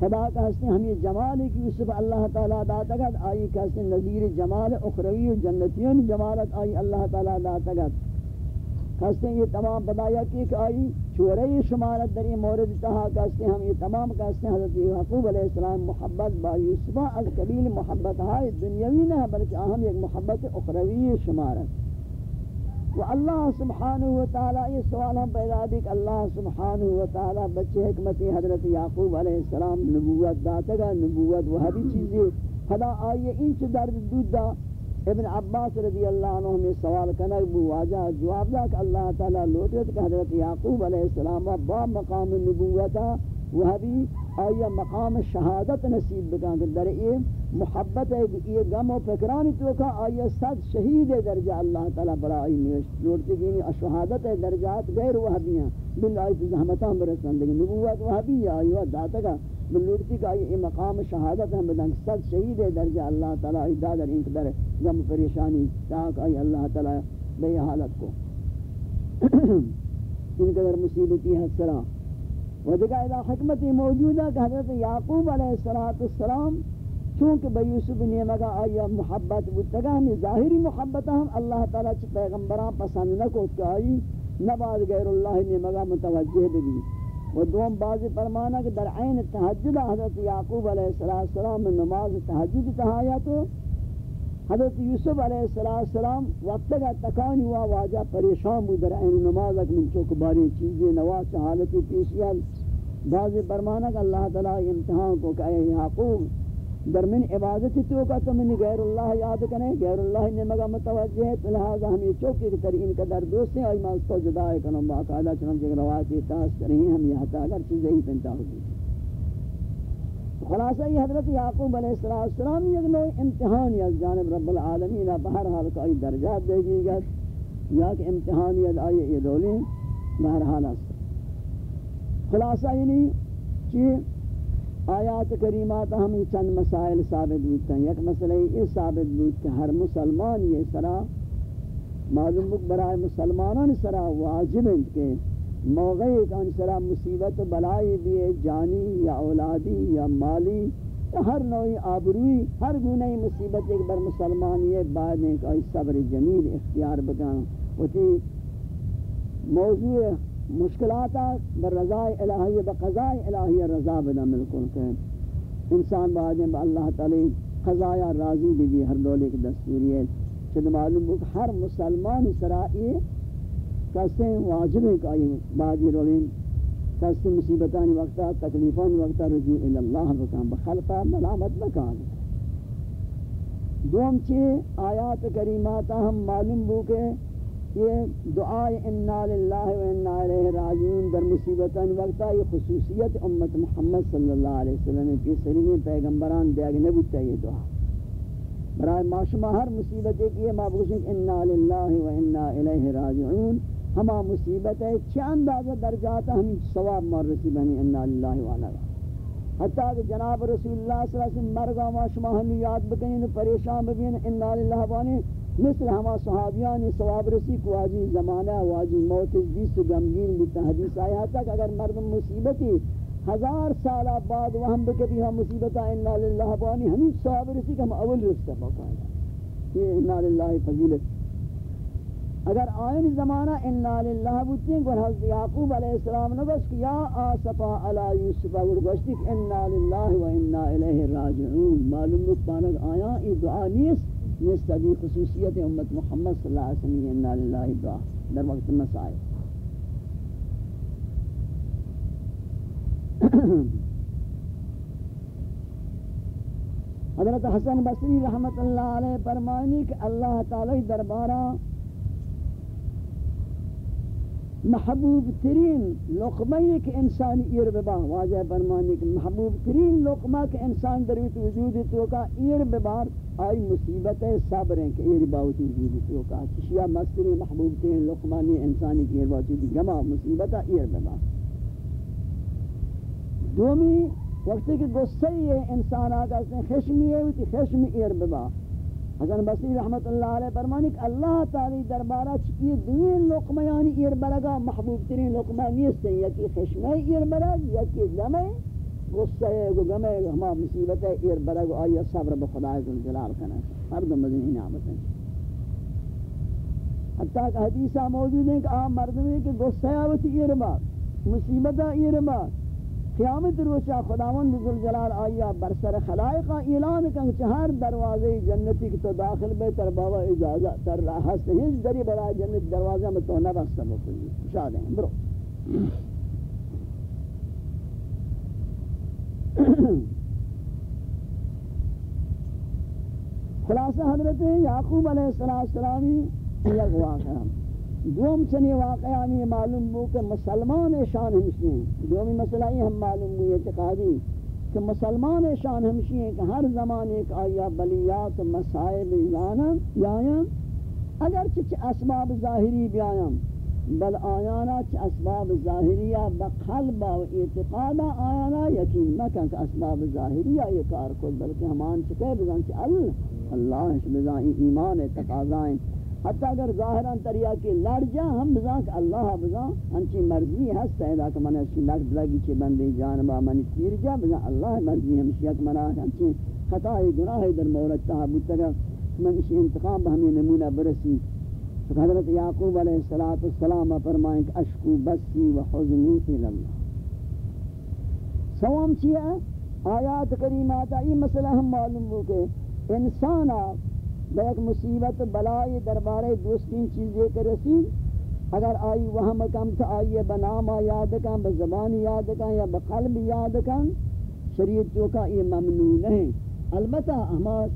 خدا کا حسن ہمیں جمال کی یوسف اللہ تعالیٰ داتا گا آئی کا حسن نظیر جمال اخروی و جنتیون جمالت آئی اللہ تعالیٰ داتا گا کہتے یہ تمام بدایا کی کہ آئی چورئی شمارت در یہ مورد تہا کہتے ہم یہ تمام کہتے ہیں حضرت حقوب علیہ السلام محبت با یوسفہ از قبیل محبت ہے دنیاوی نہ، بلکہ اہم ایک محبت اخروی شمارت. و اللہ سبحانہ وتعالی یہ سوال ہم پیدا دی کہ اللہ سبحانہ وتعالی بچے حکمتی حضرت یعقوب علیہ السلام نبوت داتا گا، نبوت وہ بھی چیزیں خدا آئیے انچ درد دود دا ابن عباس رضی اللہ عنہ میں سوال کنک بو واجہ جواب دا کہ اللہ تعالیٰ لوٹت کہ حضرت یعقوب علیہ السلام با مقام نبوتا وہ بھی آیا مقام شہادت نصیب بکان کہ در یہ محبت ہے کہ یہ غم و فکرانی تو کا آیا صد شہید درجہ اللہ تعالیٰ برائی نوشت. لوٹتی گینی شہادت ہے درجات غیر وہ بھی ہیں بل آئی زحمتہ برسن لیکن نبوت وہ بھی آئی داتا کا بلوٹتی کا یہ مقام شہادت ہم بدن. صد شہید درجہ اللہ تعالیٰ دادر انک در غم پریشانی تاک آئی اللہ تعالیٰ بے حالت کو. ان قدر مصیبتی ہے سرا. و دیکھا اذا حکمتی موجود ہے کہ حضرت یعقوب علیہ السلام چونکہ بے یوسف نے مگا آیا، محبت بودتگا ہمیں ظاہری محبت ہم اللہ تعالیٰ چھ پیغمبران پسند نہ کو کہ آئی نباد غیر اللہ نے مگا متوجہ بھی و دوم بعض فرمانا کہ در عین تحجد حضرت یعقوب علیہ السلام نماز تحجد تہایا تو حضرت یوسف علیہ السلام وقت کا تکانی ہوا، واجہ پریشان بود، در عین نماز اک من چوک باری چیزیں نواز حالتی پیشیال بعض فرمانا کہ اللہ تعالی امتحان کو کہ اے یعقوب، در من عبادت تو کا تو من غیر اللہ یاد کریں غیر اللہ نے مگا متوجہ ہے لہذا ہم یہ چوکی کی ترین کا در دوست ہیں اور میں اس کو جدا ہے کنم، باقاعدہ چنانچہ روایت تاس کریں ہم یہ حتا اگر چیزیں ہی پنتا ہوگی خلاصہ یہ حضرت یعقوب علیہ السلام یہ نوع امتحان یا جانب رب العالمین بہر حال کا درجات دے گی گا یا کہ امتحان یا آئے یہ دولیں بہر حال خلاصہ یہ نہیں کہ آیات کریمات ہمیں چند مسائل ثابت ہوتا ہیں. یک مسئلہ یہ ثابت ہوتا کہ ہر مسلمان یہ سرا معلوم برائے مسلمانان سرا واجب ہے کہ موقع ان سرا مصیبت بلائی بھی جانی یا اولادی یا مالی یا ہر نوعی آبروی ہر گناہی مصیبت ایک بر مسلمان بعد ایک صبر جمیل اختیار بکانا وہ موضوع مشکلات بر رضائے الہی بقضائے الہی رضا بنا ملکل کہ انسان بعد با اللہ تعالی قضایا راضی بھی ہر دولے کی دستوری ہے۔ چند معلوم ہر مسلمان سرائی کسے واجب ہے کہ آئی بعدی رولین کسے مصیبتانی وقتا تکلیفانی وقتا رجوع اللہ بکان بخلقہ، ملامت بکان دوم چی آیات کریماتا ہم معلوم ہو کہ یہ دعائے انا للہ و انا الیہ راجعون در مصیبتان وقتا یہ خصوصیت امت محمد صلی اللہ علیہ وسلم کی سرین پیغمبران دیگ نبوتا یہ دعا۔ برای ما شما ہر مصیبت ایک یہ مابوشن انا للہ و انا الیہ راجعون۔ ہما مصیبت ہے چھ اندازہ درجات ہم ثواب مار رسی بنی انا للہ و انا حتیٰ کہ جناب رسول اللہ صلی اللہ علیہ وسلم مرگا ما شما ہم یاد بکنین، پریشان ببین، انا للہ و مثل ہما صحابیان ثواب رسی کو واجی زمانہ واجی موت جیس و غمگین بتا حدیث آیا تک اگر مردم مصیبتی ہزار سالہ بعد وہم بکبی ہم مصیبتا، انا للہ بانی ہمیں ثواب رسی کہ ہم اول رستا باقاعدہ یہ انا للہ فضیلت۔ اگر آئین زمانہ انا للہ بوتی ہیں کہ حضرت یعقوب علیہ السلام نے بس کہ یا آصفا علی یوسف اور گوشتی کہ انا للہ و انا الیہ راجعون. معلوم بکانک آیا یہ دعا نیست نستدی خصوصیت امت محمد صلی اللہ علیہ وسلم انا للہ دعا. در وقت مسائل. حضرت حسن بصری رحمت اللہ علیہ فرمانی کہ اللہ تعالی دربارہ محبوب ترین لقمه کہ انسان ایر ببا. واجہ فرمانی کہ محبوب ترین لقمہ کہ انسان در وجود تو کا ایر ببار. آئی مصیبت ہے صبر ہیں کہ ایر باوجود وجود تو کا چشیا مستری محبوب ترین لقمانی انسانی کی ایر باوجود گما مصیبت ہے ایر ببار دومی، وقتی کہ غصہ ہے انسان آگا اس نے خشمی ہے وہ خشم ایر ببار حسن بصری رحمت اللہ علیہ فرمانی کہ اللہ تعالی دربارہ چکی دوین لقمہ یعنی ایر برگا محبوب ترین لقمہ نیست ہیں یکی خشمہ ایر برگ، یکی دمہ غصہ ہے گو گمے ہما مصیبت ہے ایر برگ آیا صبر بخدا جلال کنا ہر دم مدنی نعمت ہے حتیٰ کہ حدیثہ موجود ہیں کہ آم مردمی کہ غصہ آوتی ایر بات مصیبت ایر بات قیامت روچا خداوند ذوالجلال آیا برسر خلائق اعلان کن چہر دروازے جنتی کی تو داخل بے تر بابا اجازت تر راحت ہیچ دری برای جنت دروازہ میں تو نہ بستا بکنی شاد ہیں برو۔ خلاصہ حضرت یعقوب علیہ السلام یک واقعہ۔ دوم چنی واقعہ ہمیں معلوم ہو کہ مسلمان شان ہمشی ہیں۔ دومی مسئلہ یہ ہم معلوم ہو اعتقادی کہ مسلمان شان ہمشی ہیں کہ ہر زمان ایک آیا بلیات مسائب لانا یایا اگر چچ اسباب ظاہری بیایم، بل آیانا چ اسباب ظاہریہ بقلب و اعتقادا آیانا یقین مکن کہ اسباب ظاہریہ یہ کار کو بلکہ ہمان چکے بزن کہ اللہ اللہ بزن ایمان تقاضائیں حتی اگر ظاہران تریا کی لڑ جا، ہم بزان کہ اللہ بزان ہنچی مرضی ہستا ہے سیدہ کہ منہ اسی لگ لگی چی بندی جانبا منی تیر جا بزان اللہ مرضی ہمشی کہ منہ ہنچی خطائی گناہی در مورد تہا بودتا من اسی انتقام بہمی نمونہ برسی۔ حضرت یعقوب علیہ السلام فرمائیں کہ اشکو بسی و حضنی الاللہ۔ سوام چیئے؟ آیات کریمات یہ مسئلہ ہم معلوم ہو کہ انسانا بیک مصیبت بلائی دربارے دوستین چیزیں کے رسید، اگر آئی وہاں مکم تو آئیے بنام یاد کن بزبان یاد کن یا بقلب یاد کن، شریعت جو کا یہ ممنوع نہیں البتہ ہمارے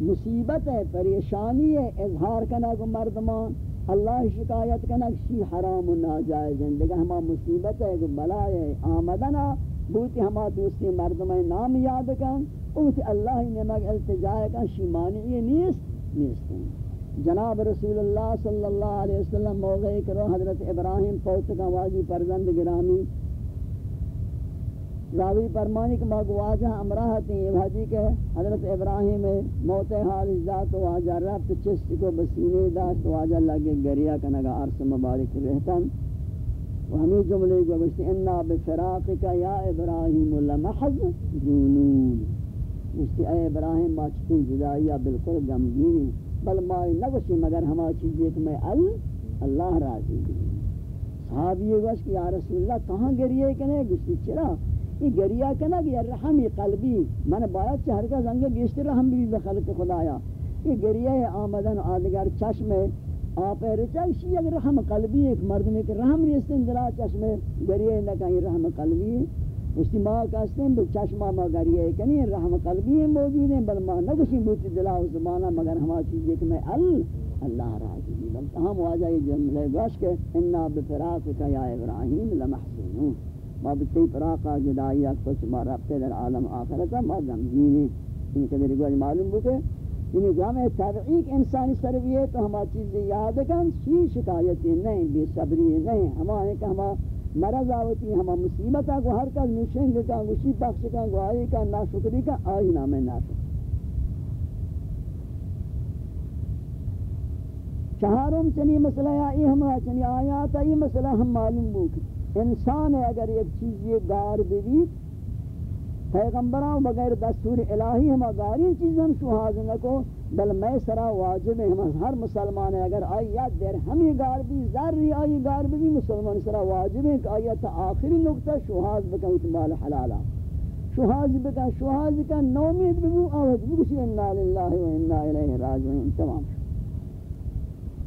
مصیبت ہے پریشانی ہے اظہار کنگ مردمان، اللہ شکایت کنگ شی حرام و ناجائز ہیں۔ دیکھا ہما مصیبت ہے بلا ہے آمدنا بوتی ہما دوستی مردمان نام یاد کن اوتی اللہ نے مگ التجائے کن، شی مانعی نیست۔ نیست. جناب رسول اللہ صلی اللہ علیہ وسلم موضع کرو حضرت ابراہیم پوت کا واجی پرزند گرامی. راوی فرمانی کہ ماں گواجہ امراہ تھی، یہ بھاجی کہ حضرت ابراہیم موت حال ذات واجہ رب چست کو بسینے داشت واجہ لگے گریا کنگا عرص مبارک رہتن و ہمیں جملے کو بشتی انا بفراقک یا ابراہیم لمحض جنون. بشتی اے ابراہیم باچتی جدائیہ بالکل گمگینی بل مائی نگوشی مگر ہما چیزی کہ میں ال اللہ راضی صحابی گوش کہ یا رسول اللہ، کہاں گریے کنے؟ گشتی چرا؟ یہ گریا کنا کہ رحمی قلبی۔ من باید چہر کا زنگ گشت رحم بھی بخلق خدایا۔ یہ گریا ہے آمدن آدگر چشم آپ رچائی شی اگر رحم قلبی، ایک مرد میں کہ رحم ریستن دلا چشم گریا ہے نکا یہ رحم قلبی۔ اسی ماں کہتے ہیں چشمہ ما گریا ہے کنی، رحم قلبی موجود ہیں، بل ماں نگوشی بوتی دلا و زمانہ، مگر ہما چیز ایک میں ال، اللہ راضی بھی بلتا ہم واجہ یہ جملے گوش کے انا بفراقک یا ابراہیم لمحسنون۔ ما بتی فراقا جدائیہ کچھ ما ربتے در عالم آخرتا ما غمگینی۔ ان کے گوش معلوم بکے یعنی جامع تبعیق انسانی سرویے تو ہما چیزیں یاد کن چی شکایتی نہیں، بے صبری نہیں۔ ہما ہے کہ ہما مرض آوتی ہما مصیبتا کو ہر کس نشنگ کا گوشی بخش کا گواہی کا ناشکری کا آئی نام ناشکر چہارم چنی مسئلہ یا ای ہم چنی آیات ای مسئلہ ہم معلوم بوکی انسان اگر ایک چیز یہ گار بیت پیغمبران بغیر دستور الہی ہم گاری چیز ہم شہاز نہ کو بل میں سرا واجب ہم ہر مسلمان ہے، اگر آئی یاد دیر ہمی گار بھی ذری آئی گار بھی مسلمان سرا واجب ہے کہ آئی آخری نقطہ شہاز بکن اتمال حلالا۔ شہاز بکن شہاز بکن، نومید بگو آوز بگوشی انا للہ و انا الیہ راجعون، تمام۔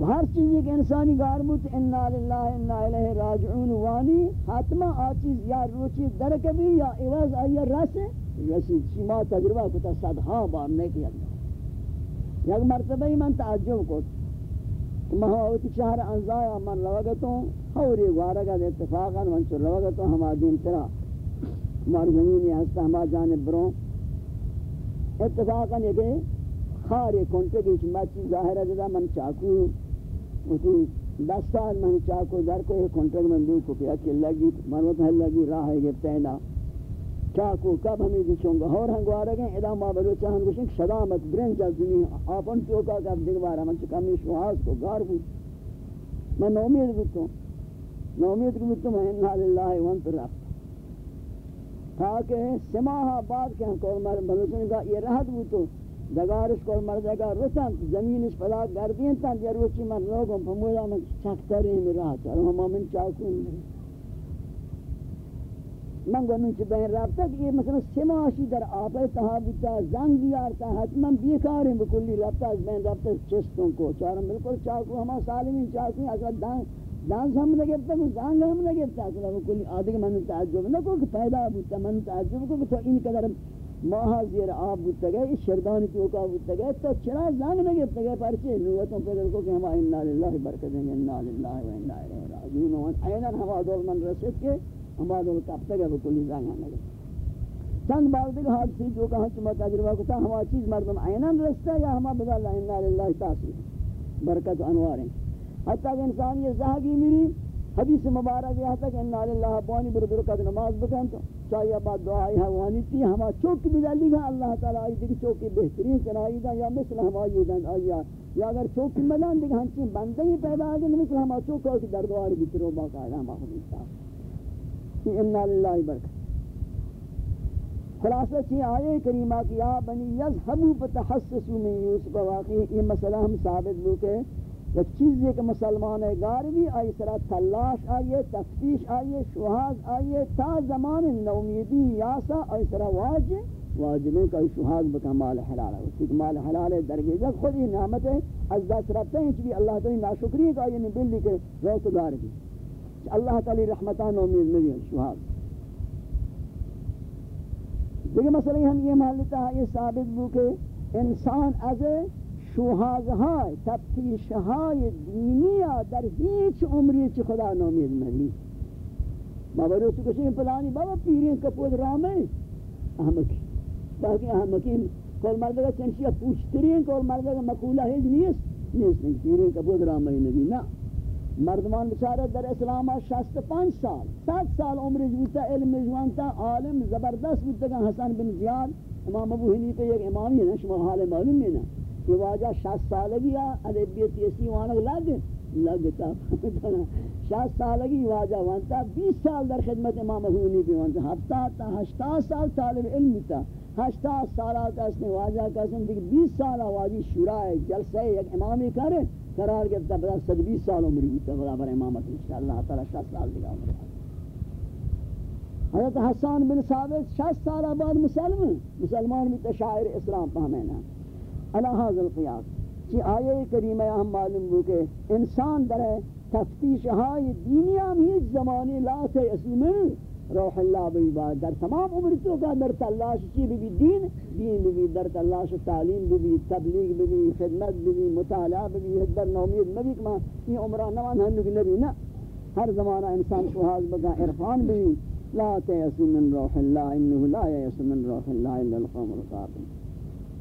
ہر چیز ایک انسانی گارموت انا للہ انا الیہ راجعون، وانی حتما آ چیز یا روچی درک بھی یا عوض آیا رس رسید شما تجربہ کتا صدہا بار نہیں کیا یک مرتبہ ہی من تعجب کو مہاوتی شہر انزایا من لوگتوں خوری وارگا اتفاقا من چو لوگتوں ہما دین ترا۔ ہمار زمینی ہستا، ہما جانب بروں۔ اتفاقا یہ کہ خاری کنٹے کی چمچی ظاہرہ جدا من چاکو۔ اسی دس سال میں چاہ چاکو در کو ایک کنٹرک میں دو کو پیا کہ لگی مرمت ہے لگی، راہ ہے گفتینا چاکو کب ہمیں دی چونگا اور ہنگو آ رہے ہیں ادا ما بلو چاہن گوشن شدامت برنج از زمین آپن چوکا کب دیکھ بارا من چکا میں شوہاز کو گار بود۔ میں نومید بودتوں نومید بودتوں میں انہا للہ وانت رفت تاکہ سماہا بعد کہ ہم کول مر بلوچن کا یہ رہت بھی تو۔ دگارش کول مر جگہ رتن زمینش پلا گردین تن یا روچی من لوگوں پمولا من چکتری ہمیں رہت اور ہم من چاکون. من گونن چ بین رابطہ کہ یہ مثلا سماشی در آب تہا بتا زنگ یارتا حتما بیکار ہیں بکلی رابطہ از بین رابطہ چستوں کو. چارم بالکل چاکو ہما سالمین چاکو اصلا دان دانس ہم نہ گرتا کو زنگ ہم نہ گرتا اصلا بکلی آدھے من تعجب نہ کو پیدا بتا من تعجب کو تو ان قدر ماہ زیر آب بتا گئے اس شردانی تو کا بتا گئے تو چرا زنگ نہ گرتا گئے پرچے نوتوں پہ کو کہ ہم انا للہ برکت ہیں انا للہ و انا الیہ راجعون. اینا ہم دول من رسد کے ہمارا دل کب تک ہے بکلی زنگا نگے چند بار دیکھ حادثی جو کہاں چمہ تجربہ کتا ہما چیز مردم عینن رستا یا ہما بدا اللہ انہا للہ تاثیر. برکت انوار ہیں حتی کہ انسان یہ زہگی میری حدیث مبارک یہ تک انہا للہ پانی بردرکت نماز بکن تو چاہیے بعد دعائی حوانی تھی ہما چوک بدلی گا اللہ تعالیٰ آئی دیکھ چوکی بہترین چنائی دا یا مثل ہما یہ دن آئیا یا اگر چوکی مدان دیکھ ہنچین بندگی پیدا آگے مثل ہما چوک ہوتی دردوار بیترو باقاعدہ ہما خود انا للہ برکت۔ خلاصہ چی آئے کریمہ کی یا بنی یذہبو فتحسسو من یوسف واقعی یہ مسئلہ ہم ثابت لو کہ ایک چیز یہ کہ مسلمان غاربی آئی سرا تلاش آئیے تفتیش آئیے شہاز آئیے تا زمان نومیدی یاسا آئی سرا واجب واجب ہے کہ شہاز بکا مال حلال ہے کیونکہ مال حلال ہے درگی جب خود ہی نعمت ہے از دست رفتے ہیں چلی اللہ تعالی ناشکری ہے کہ آئیے نبیلی کے روت غاربی اللہ تعالی رحمتان امید نہیں شہاد دیکھیں مسئلہ ہم یہ مان لیتا ہے یہ ثابت بو کہ انسان از شوہازهای تفتیشهای دینی در هیچ عمری چه خدا نامید ملی ما برو تو کشیم پلانی بابا پیرین کپود رامه احمقی باقی احمقی کول مردگا چنشی پوچترین کول مردگا مقوله هیچ نیست نیست پیرین کپود رامه نبی نه مردمان بچارہ در اسلام شست پانچ سال سات سال عمر بودتا علم جوانتا عالم زبردست بودتا کہ حسن بن زیاد امام ابو حنیفہ ایک امامی ہے نا شما حال معلوم ہے نا کہ واجہ شست سالگی ہے عدبیت یسی وانک لگ لگتا شست سالگی واجہ وانتا، بیس سال در خدمت امام ابو حنیفہ وانتا۔ ہفتہ تا، ہشتہ سال طالب علم تا۔ ہشتہ سالہ کا اس نے واجہ کا اس نے بیس سالہ واجی شورا ہے، جلسہ ایک امامی کرے قرار گرفتا بدا صد بیس سال عمری ہوتا بدا بر امامت انشاءاللہ تعالی شست سال دیگا عمری حضرت حسان بن ثابت شست سال بعد مسلم، مسلمان بھی تشاعر اسلام پہمینا علا حاضر القیاس چی آیے کریمہ ہم معلوم ہو کہ انسان در تفتیش ہائی دینیا میں زمانی لا سے اسمیں روح اللہ بھی بعد در تمام عمر تو کا در تلاش چی بھی دین دین بھی در تلاش تعلیم بھی تبلیغ بھی خدمت بھی مطالعہ بھی در نومید نبی کما یہ عمرہ نوان ہنو کی نبی نا۔ ہر زمانہ انسان شہاز بگا عرفان بھی لا تیسو من روح اللہ، انہو لا یسو من روح اللہ الا القوم القابل۔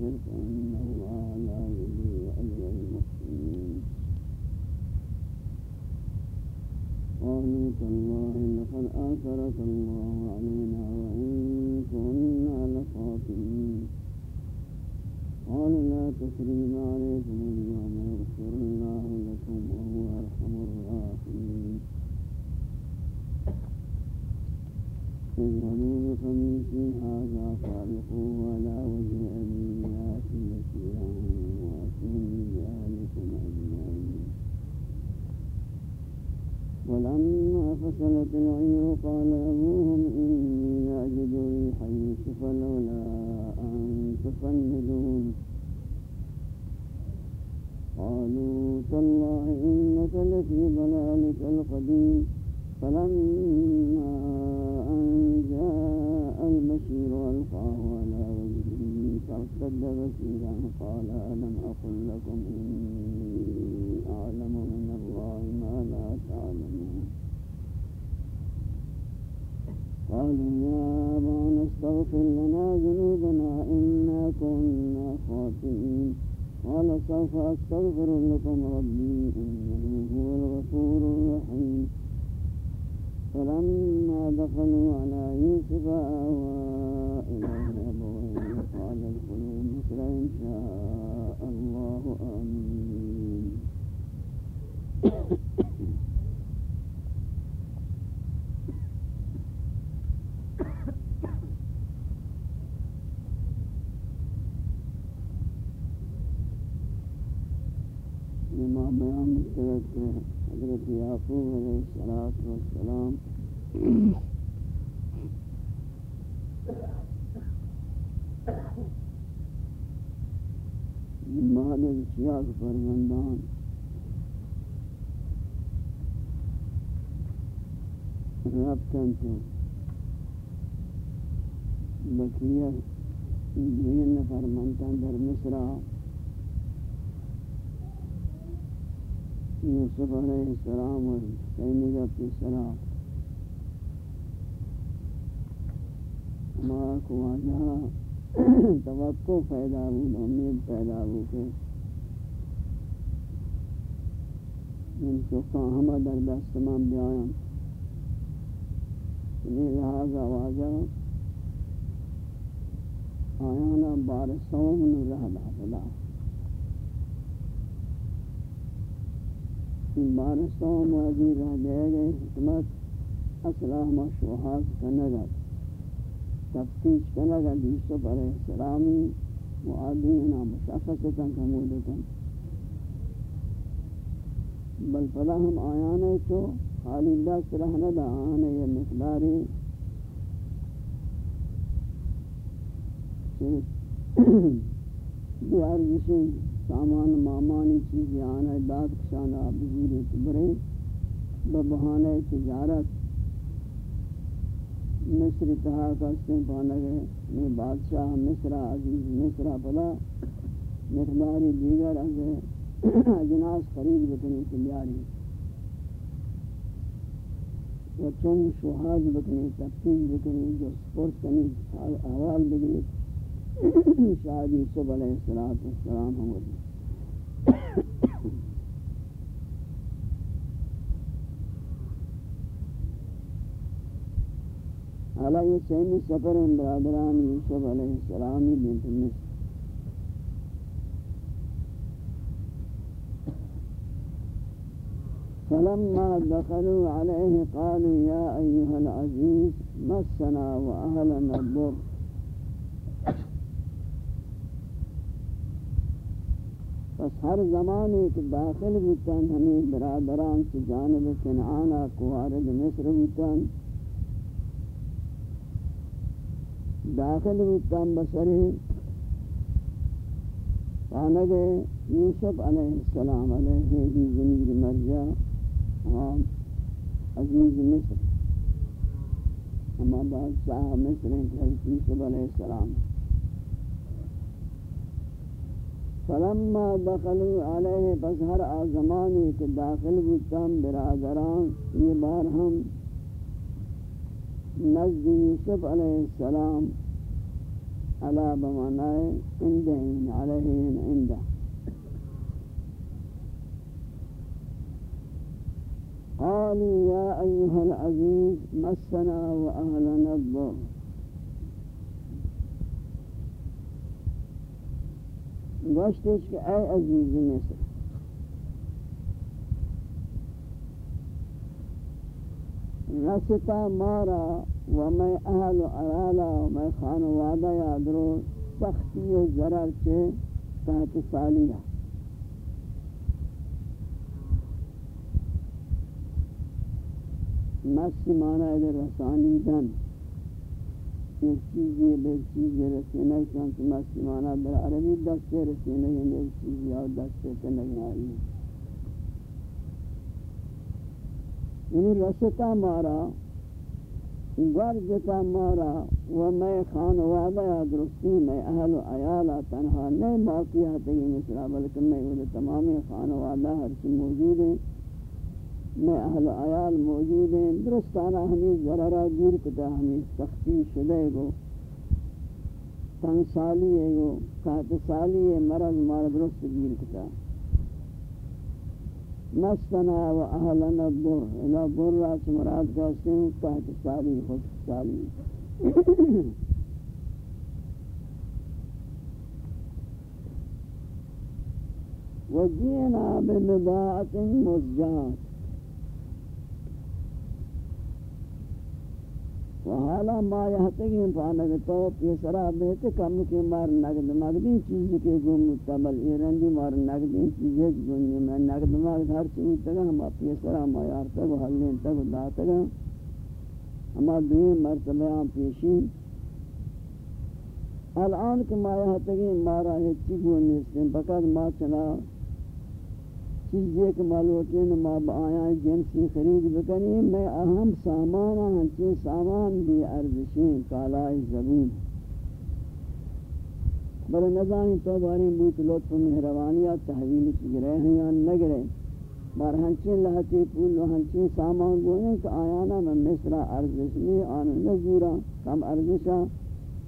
واصبر فإن الله لا يضيع أجر المحسنين قالوا تالله لقد آثرك الله علينا وإن كنا لخاطئين. قال لا تسريب عليكم اليوم يغفر الله لكم وهو أرحم الراحمين. اذهبوا بقميصي هذا فالقوه ولا وجه أبيه. ولما فصلت العير قال أبوهم إني أجد ريح يوسف لولا أن تفندون. قالوا تالله إنك لفي ضلالك القديم. فلما أن جاء البشير ألقاه على وجهه فارتد بشيرا قال ألم أقل لكم إني أعلم لا تعلمون قالوا يا أبانا استغفر لنا ذنوبنا إنا كنا خاطئين. قال سوف أستغفر لكم ربي إنه هو الغفور الرحيم. فلما دخلوا على يوسف آوى إليه أبويه قال ادخلوا مصر إن شاء الله آمين. بیان حضرت یعقوب علیہ السلام مہدد چیاک فرمندان ربطن تو بکیہ دین فرمندان در مصرہ یوسف علیہ السلام اور سینی کا پیسرا ہمارا کو آجا توقع پیدا ہو امید پیدا ہو کہ ان چوکا ہمہ در دست تمام بیایا لہذا واجہ آیانا بارسوں من یعنی رہ دا بارستان موازی رہ گئے گئے حکمت اصلہ ہما شوحاز کنگا تفتیش کنگا یوسف علیہ السلامی معادینا مشخصتا کمودتا. بل فلا ہم آیانے تو، خالی دست رہنا دا آنے یہ مقداری. دیار جسے سامان، مامانی چیزی آنا داد کشان آب بزیری تبریں ببہانہ تجارت، مصر تہا کسیں پانا گئے میں بادشاہ مصر عزیز، مصر پلا مقداری دیگر اجناس خرید بکنی تلیاری و چنگ شوحاز بکنی، تفتیش بکنی، جو سپورت کنی احوال بکنی شاید یوسف علیہ السلام ہم ہوتی حالا یہ سفر برادران یوسف علیہ السلامی بنت مصر فلما دخلوا عليه قالوا يا أيها العزيز مسنا وأهلنا الضر. ہر زمانے کے داخل بودتاں ہمیں برادران سے جانب کنعانا کوارد مصر بودتاں داخل بودتاں بسرے پانگ یوسف علیہ السلام، علیہ ہی زمیر مرجع ہم عزیز مصر ہمارا بادشاہ مصر ہیں یوسف علیہ السلام۔ فلما دخلوا علیہ پس ہر آزمانی کے داخل بودتاں برادران یہ بار ہم نزد یوسف علیہ السلام علا بمانائے اندہین علیہین اندہ قالوا يا أيها العزيز مسنا وأهلنا الضر. گوشتش کہ اے عزیز مصر رستا مارا و میں اہل و عرالا و میں خانوادہ یادرو سختی و ضرر چے تحت سالیہ مس مانا ادھر رسانی دن ایک چیزی بے چیزی رسینے چانچ مسلمانہ در عربی دستے رسینے ہیں ایک چیزی اور دستے کنگنا آئی یعنی رستا مارا گرجتا مارا و میں خانوادہ درستی میں اہل و عیالہ تنہا نہیں موقعات ہے مثلا بلکہ میں وہ تمامی خانوادہ ہر چی موجود ہیں میں اہل عیال موجود ہیں درستانہ ہمیں ضررہ دور کتا ہمیں سختی شدے گو تنگ سالی ہے گو کات سالی ہے مرض مارا درست دور کتا مسنا و اہلنا الضر الى ضر مراد کہتے ہیں کات سالی خود سالی وجینا بمضاعت مزجات. حالا ما یحتگی پانک تو پیسرا بیت کم کے مار نگد مگدی چیز کے گم تبل ایرندی مار نگدی چیز گنی میں نگد مگد ہر چیز تگا ہم پیسرا ما یار تک حلین تک دا تگا ہما دوئی مرتبہ آن پیشی. الان کہ ما یحتگی مارا ہچی گونی سن فقط ما چنا چیز ایک مالوٹین ما آیا جنسی خرید بکنی، میں اہم سامان ہنچی سامان بھی ارزشین کالائی زبون بلے نظامی تو باری بوت لطف مہروانیات تحویل کی گرے ہیں یا نگرے بار ہنچی لہتی پول و ہنچی سامان گوئیں کہ آیانا میں مصرہ ارزش میں آنا نزورا کم ارزشا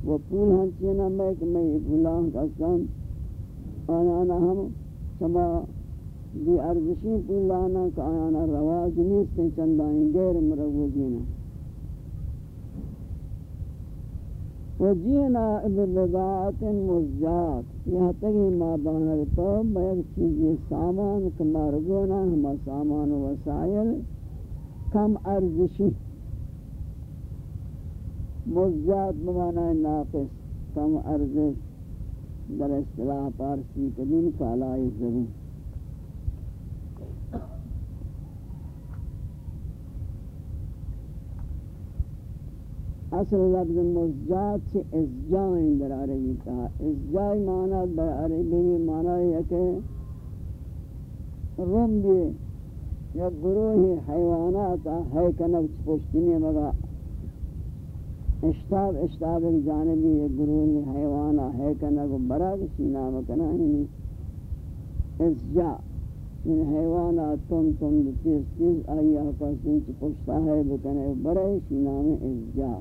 وہ پول ہنچی نا میں کہ میں پولا کسان آیانا ہم، سما دی ارزشی پولانا کا آیانا رواج نیستیں چندائیں غیر مروجینا وجینا ببضاعت مزجات. یہ تگی ما بانر تو بیک چیزی سامان کمارگونا ہما سامان وسائل کم ارزشی. مزجات بمانا ناقص، کم ارزش. در اصطلاح پارسی قدیم کالائی ضرور اصل لفظ مزجات سے ازجائیں در عربی کہا ازجائی معنی در عربی یعنی معنی ہے کہ رم بھی یا گروہ حیوانات ہے کنک پشتنی مگا اشتاب اشتاب ایک جانبی ایک گروہ حیوانا ہے کنک برا کسی نام کنا ازجا ان حیوانات تم تم، تیز تیز آئی آقا سنچ پشتا ہے، بکنے برا کسی نام ازجا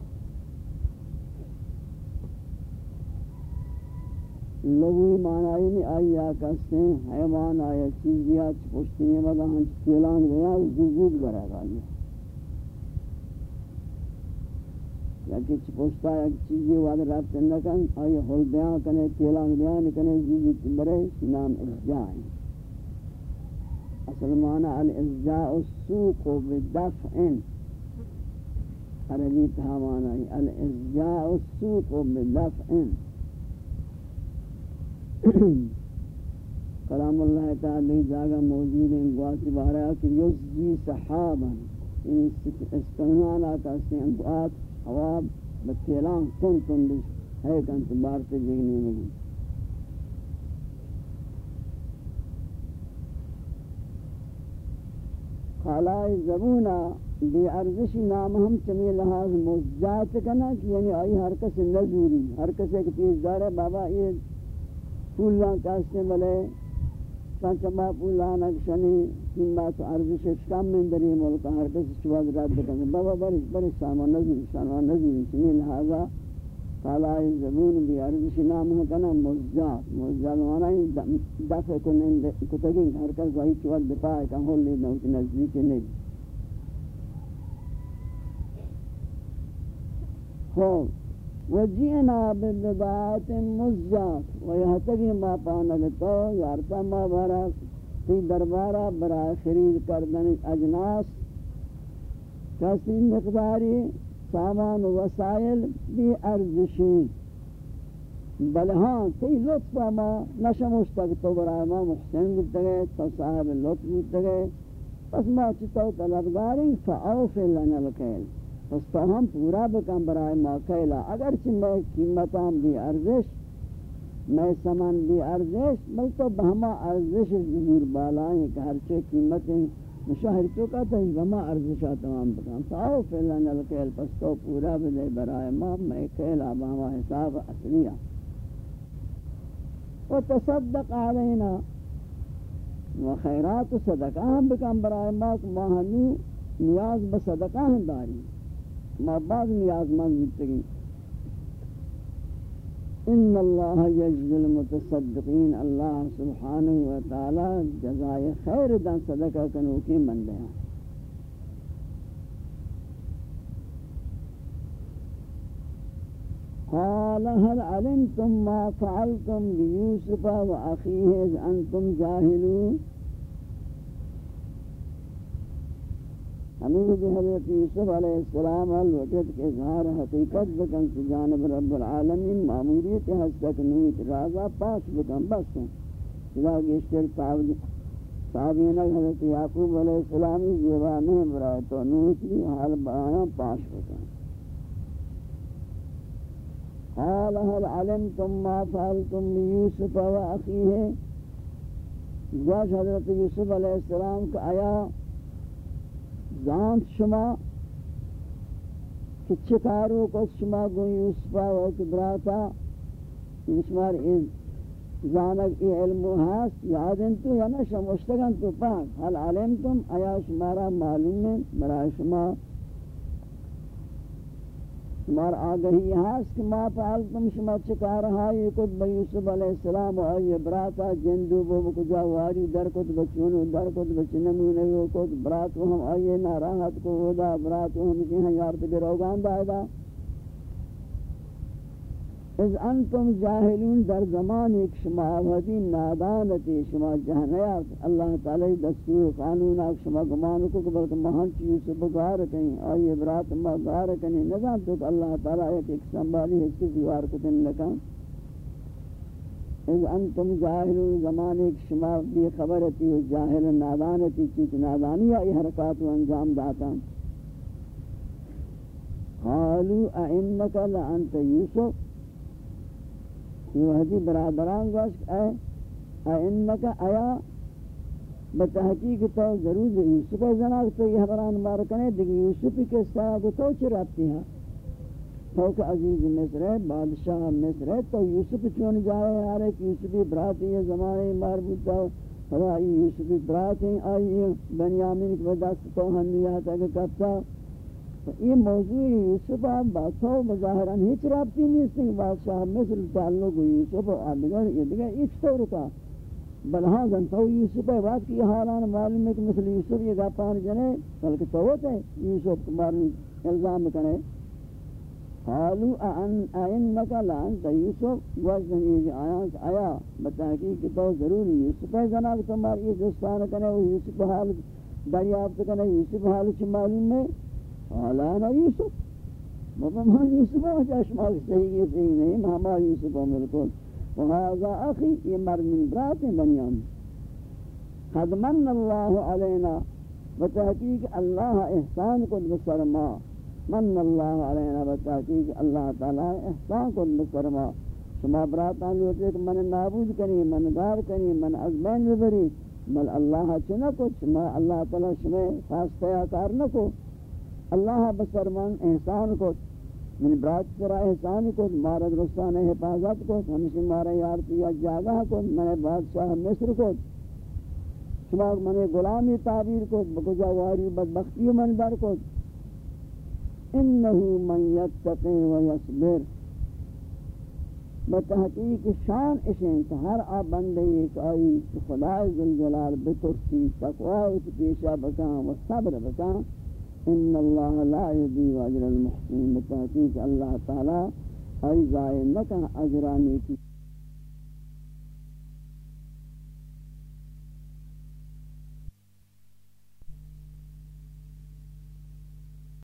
لغوی معنی نہیں، آئی آکستے ہیں حیوان آیا چیز چیزیات پوچھتی ہیں مگا ہم چیلان گیا زوزود برا گالی یا کچھ پوچھتا ہے چیزی واد رابط نکن آئی حل بیان کنے تیلان بیان کنے زوزود برے نام ارجاء ہے اصل معنی الارجاء السوق بدفع۔ عربی تہا معنی الارجاء السوق بدفع۔ کلام اللہ تعالی جاگہ موجود ہیں گواتی بارا کہ یزجی صحابا یعنی استغنان آتا سے انقوات حواب بتیلان کن کن بش ہے کن کنت بارتے جگنے میں خالائی زبونا بے ارزش نام ہم چمی لحاظ مزجات کنا کہ یعنی آئی ہر کس نزوری ہر کس ایک پیش دار ہے، بابا یہ پولان کاستے بلے پانچما پولان اکشنی تین بات ارزش کم من دری ملک ہر کس چواز رات بکنگے بابا بری بری سامان نزوری سامان نزوری چمی لحاظا قالائی زبون بھی ارزش نام ہے کنا مزجات مزجات مانا ہی دفع کنن کتگی ہر کس وہی چواز دفاع کن ہول لی نوچ نزدیک نہیں خوب وجینا ببضاعت مزجات ویہتگی ما پانگتو یارتا ما بارا تی دربارا برا خرید کردن اجناس. کسی مقداری سامان وسائل بھی ارزشی. بل ہاں تی لطف ما نشمش تک تو برای ما محسن بودتا گئے تو صاحب لطف بودتا گئے پس ما چطور طلبگاری فعوف لنا الکیل پس تو ہم پورا بکن برای ما کھیلا اگرچہ میں قیمتان بھی ارزش، میں سمن بھی ارزش بل تو بہما ارزش ضرور بالا ہے کہ ہر چے قیمتیں مشاہر تو کہتا ہے، بہما ارزشا تمام بکن ساو فیلن الکیل پس تو پورا بدے برای ما، میں کھیلا بہما حساب اصلیہ۔ و تصدق علینا، و خیرات و صدقہ ہم بکن برای ما کہ ما ہنو نیاز بصدقہ ہم داری۔ ما بعض نیاز مند بیتگی ان اللہ یجز المتصدقین، اللہ سبحانہ وتعالی جزائے خیر دن صدقہ کنو کی ہیں. قال هل علمتم ما فعلتم بيوسف وأخيه إذ أنتم جاهلون؟ ہمیں جو حضرت یوسف علیہ السلام الوقت کے اظہار حقیقت بکن سے جانب رب العالمین معمولیت حسدک نویت رازا پاس بکن، بس ہیں خدا گشتر صحابین حضرت یعقوب علیہ السلامی زیبانے برائے تو نویت لی حال بیان پاس بکن۔ قال هل علمتم ما فعلتم بيوسف وأخيه جاش حضرت یوسف علیہ السلام کا آیا زانت شما کہ چکارو کس شما گوئی یوسفا و کبراتا شمار این زانک ای علمو هست یادن تو یا نشم اشتگن تو، پاک. حال علمتم؟ آیا شمارا معلوم ہے برای شما شمار آگہی ہاس کہ ما فعلتم شما چکا رہا یہ کت با یوسف علیہ السلام و آئی براتا جندو بو بکجا واری در کت بچونو در کت بچنمو نیو کت براتو ہم آئی ناراحت کو ودا، براتو ہم جی کی ہیں یارت بروگان دائدہ از انتم جاہلون در زمان ایک شما ودی نادانتی شما جہنیات اللہ تعالی دستور قانون آک شما گمانو کو کہ بلکہ مہن چیز بگار کہیں آئی برات ما گار کہیں. نظام تو کہ اللہ تعالی ایک ایک سنبالی حصی دیوار کو دن لکن از انتم جاہلون زمان ایک شما بھی خبرتی جاہل نادانتی چیز نادانی آئی حرکات و انجام داتا قالوا اعنک لانت یوسف؟ یہ حدی برادران گوش اے اینکا آیا بتحقیق تو ضرور یوسف زنا تو یہ بران مبارکنے دیکھ یوسف کے ساتھ تو چھ چراتی ہیں؟ تو کہ عزیز مصر ہے بادشاہ مصر ہے تو یوسف چون جائے؟ یار کہ یوسف براتی ہے، زمانے مربوط ہے ہوا یوسف براتی آئی بنیامین کے دست تو ہنیا تک کتا یہ موضوع یوسف بادشاہ مظاہران ہیچ رابطی نہیں اس نے بادشاہ مثل تعلق یوسف آدگر یہ دیگر ایک طور کا بلہاں گنتو یوسف ہے بات کی حالان معلوم ہے کہ مثل یوسف یہ گاپان جنے بلکہ توت ہے یوسف معلوم الزام کنے قالو اینکا لانتا یوسف وزن یہ آیا آیا. بتاکی کہ تو ضروری یوسف ہے جناب تمہاری یہ دوستان کنے یوسف حال دریافت کنے یوسف حال چھ معلوم ہے حالا انا یوسف بابا ما یوسف ہوں چشمال صحیح یہ صحیح نہیں ہما یوسف ہوں ملکل وہذا اخی یہ مرد من برات بنیان قد من اللہ علینا، بتحقیق اللہ احسان کو بسر ما من اللہ علینا، بتحقیق اللہ تعالی احسان کو بسر ما شما براتان لوٹے کہ من نابود کنی، من گار کنی، من ازبین ببری۔ بل اللہ چنکو شما اللہ تعالی شما خاص تیا کار نکو۔ اللہ بسرمان احسان کو من برات سرا احسان کو، مارا درستان حفاظت کو ہمشہ مارا یارتی یا جاگہ کو من بادشاہ مصر کو۔ شما من غلامی تعبیر کو، بکجا واری بدبختی من در کو۔ انہو من یتقی و یصبر۔ بتحقیق شان اشین کہ ہر آ بندے ایک آئی خدا ذوالجلال بترسی، تقوی پیشا بکاں و صبر بکاں۔ إن اللہ لا يضيع أجر المحسنين. بتحقیق اللہ تعالی ای ضائع نہ اجرانی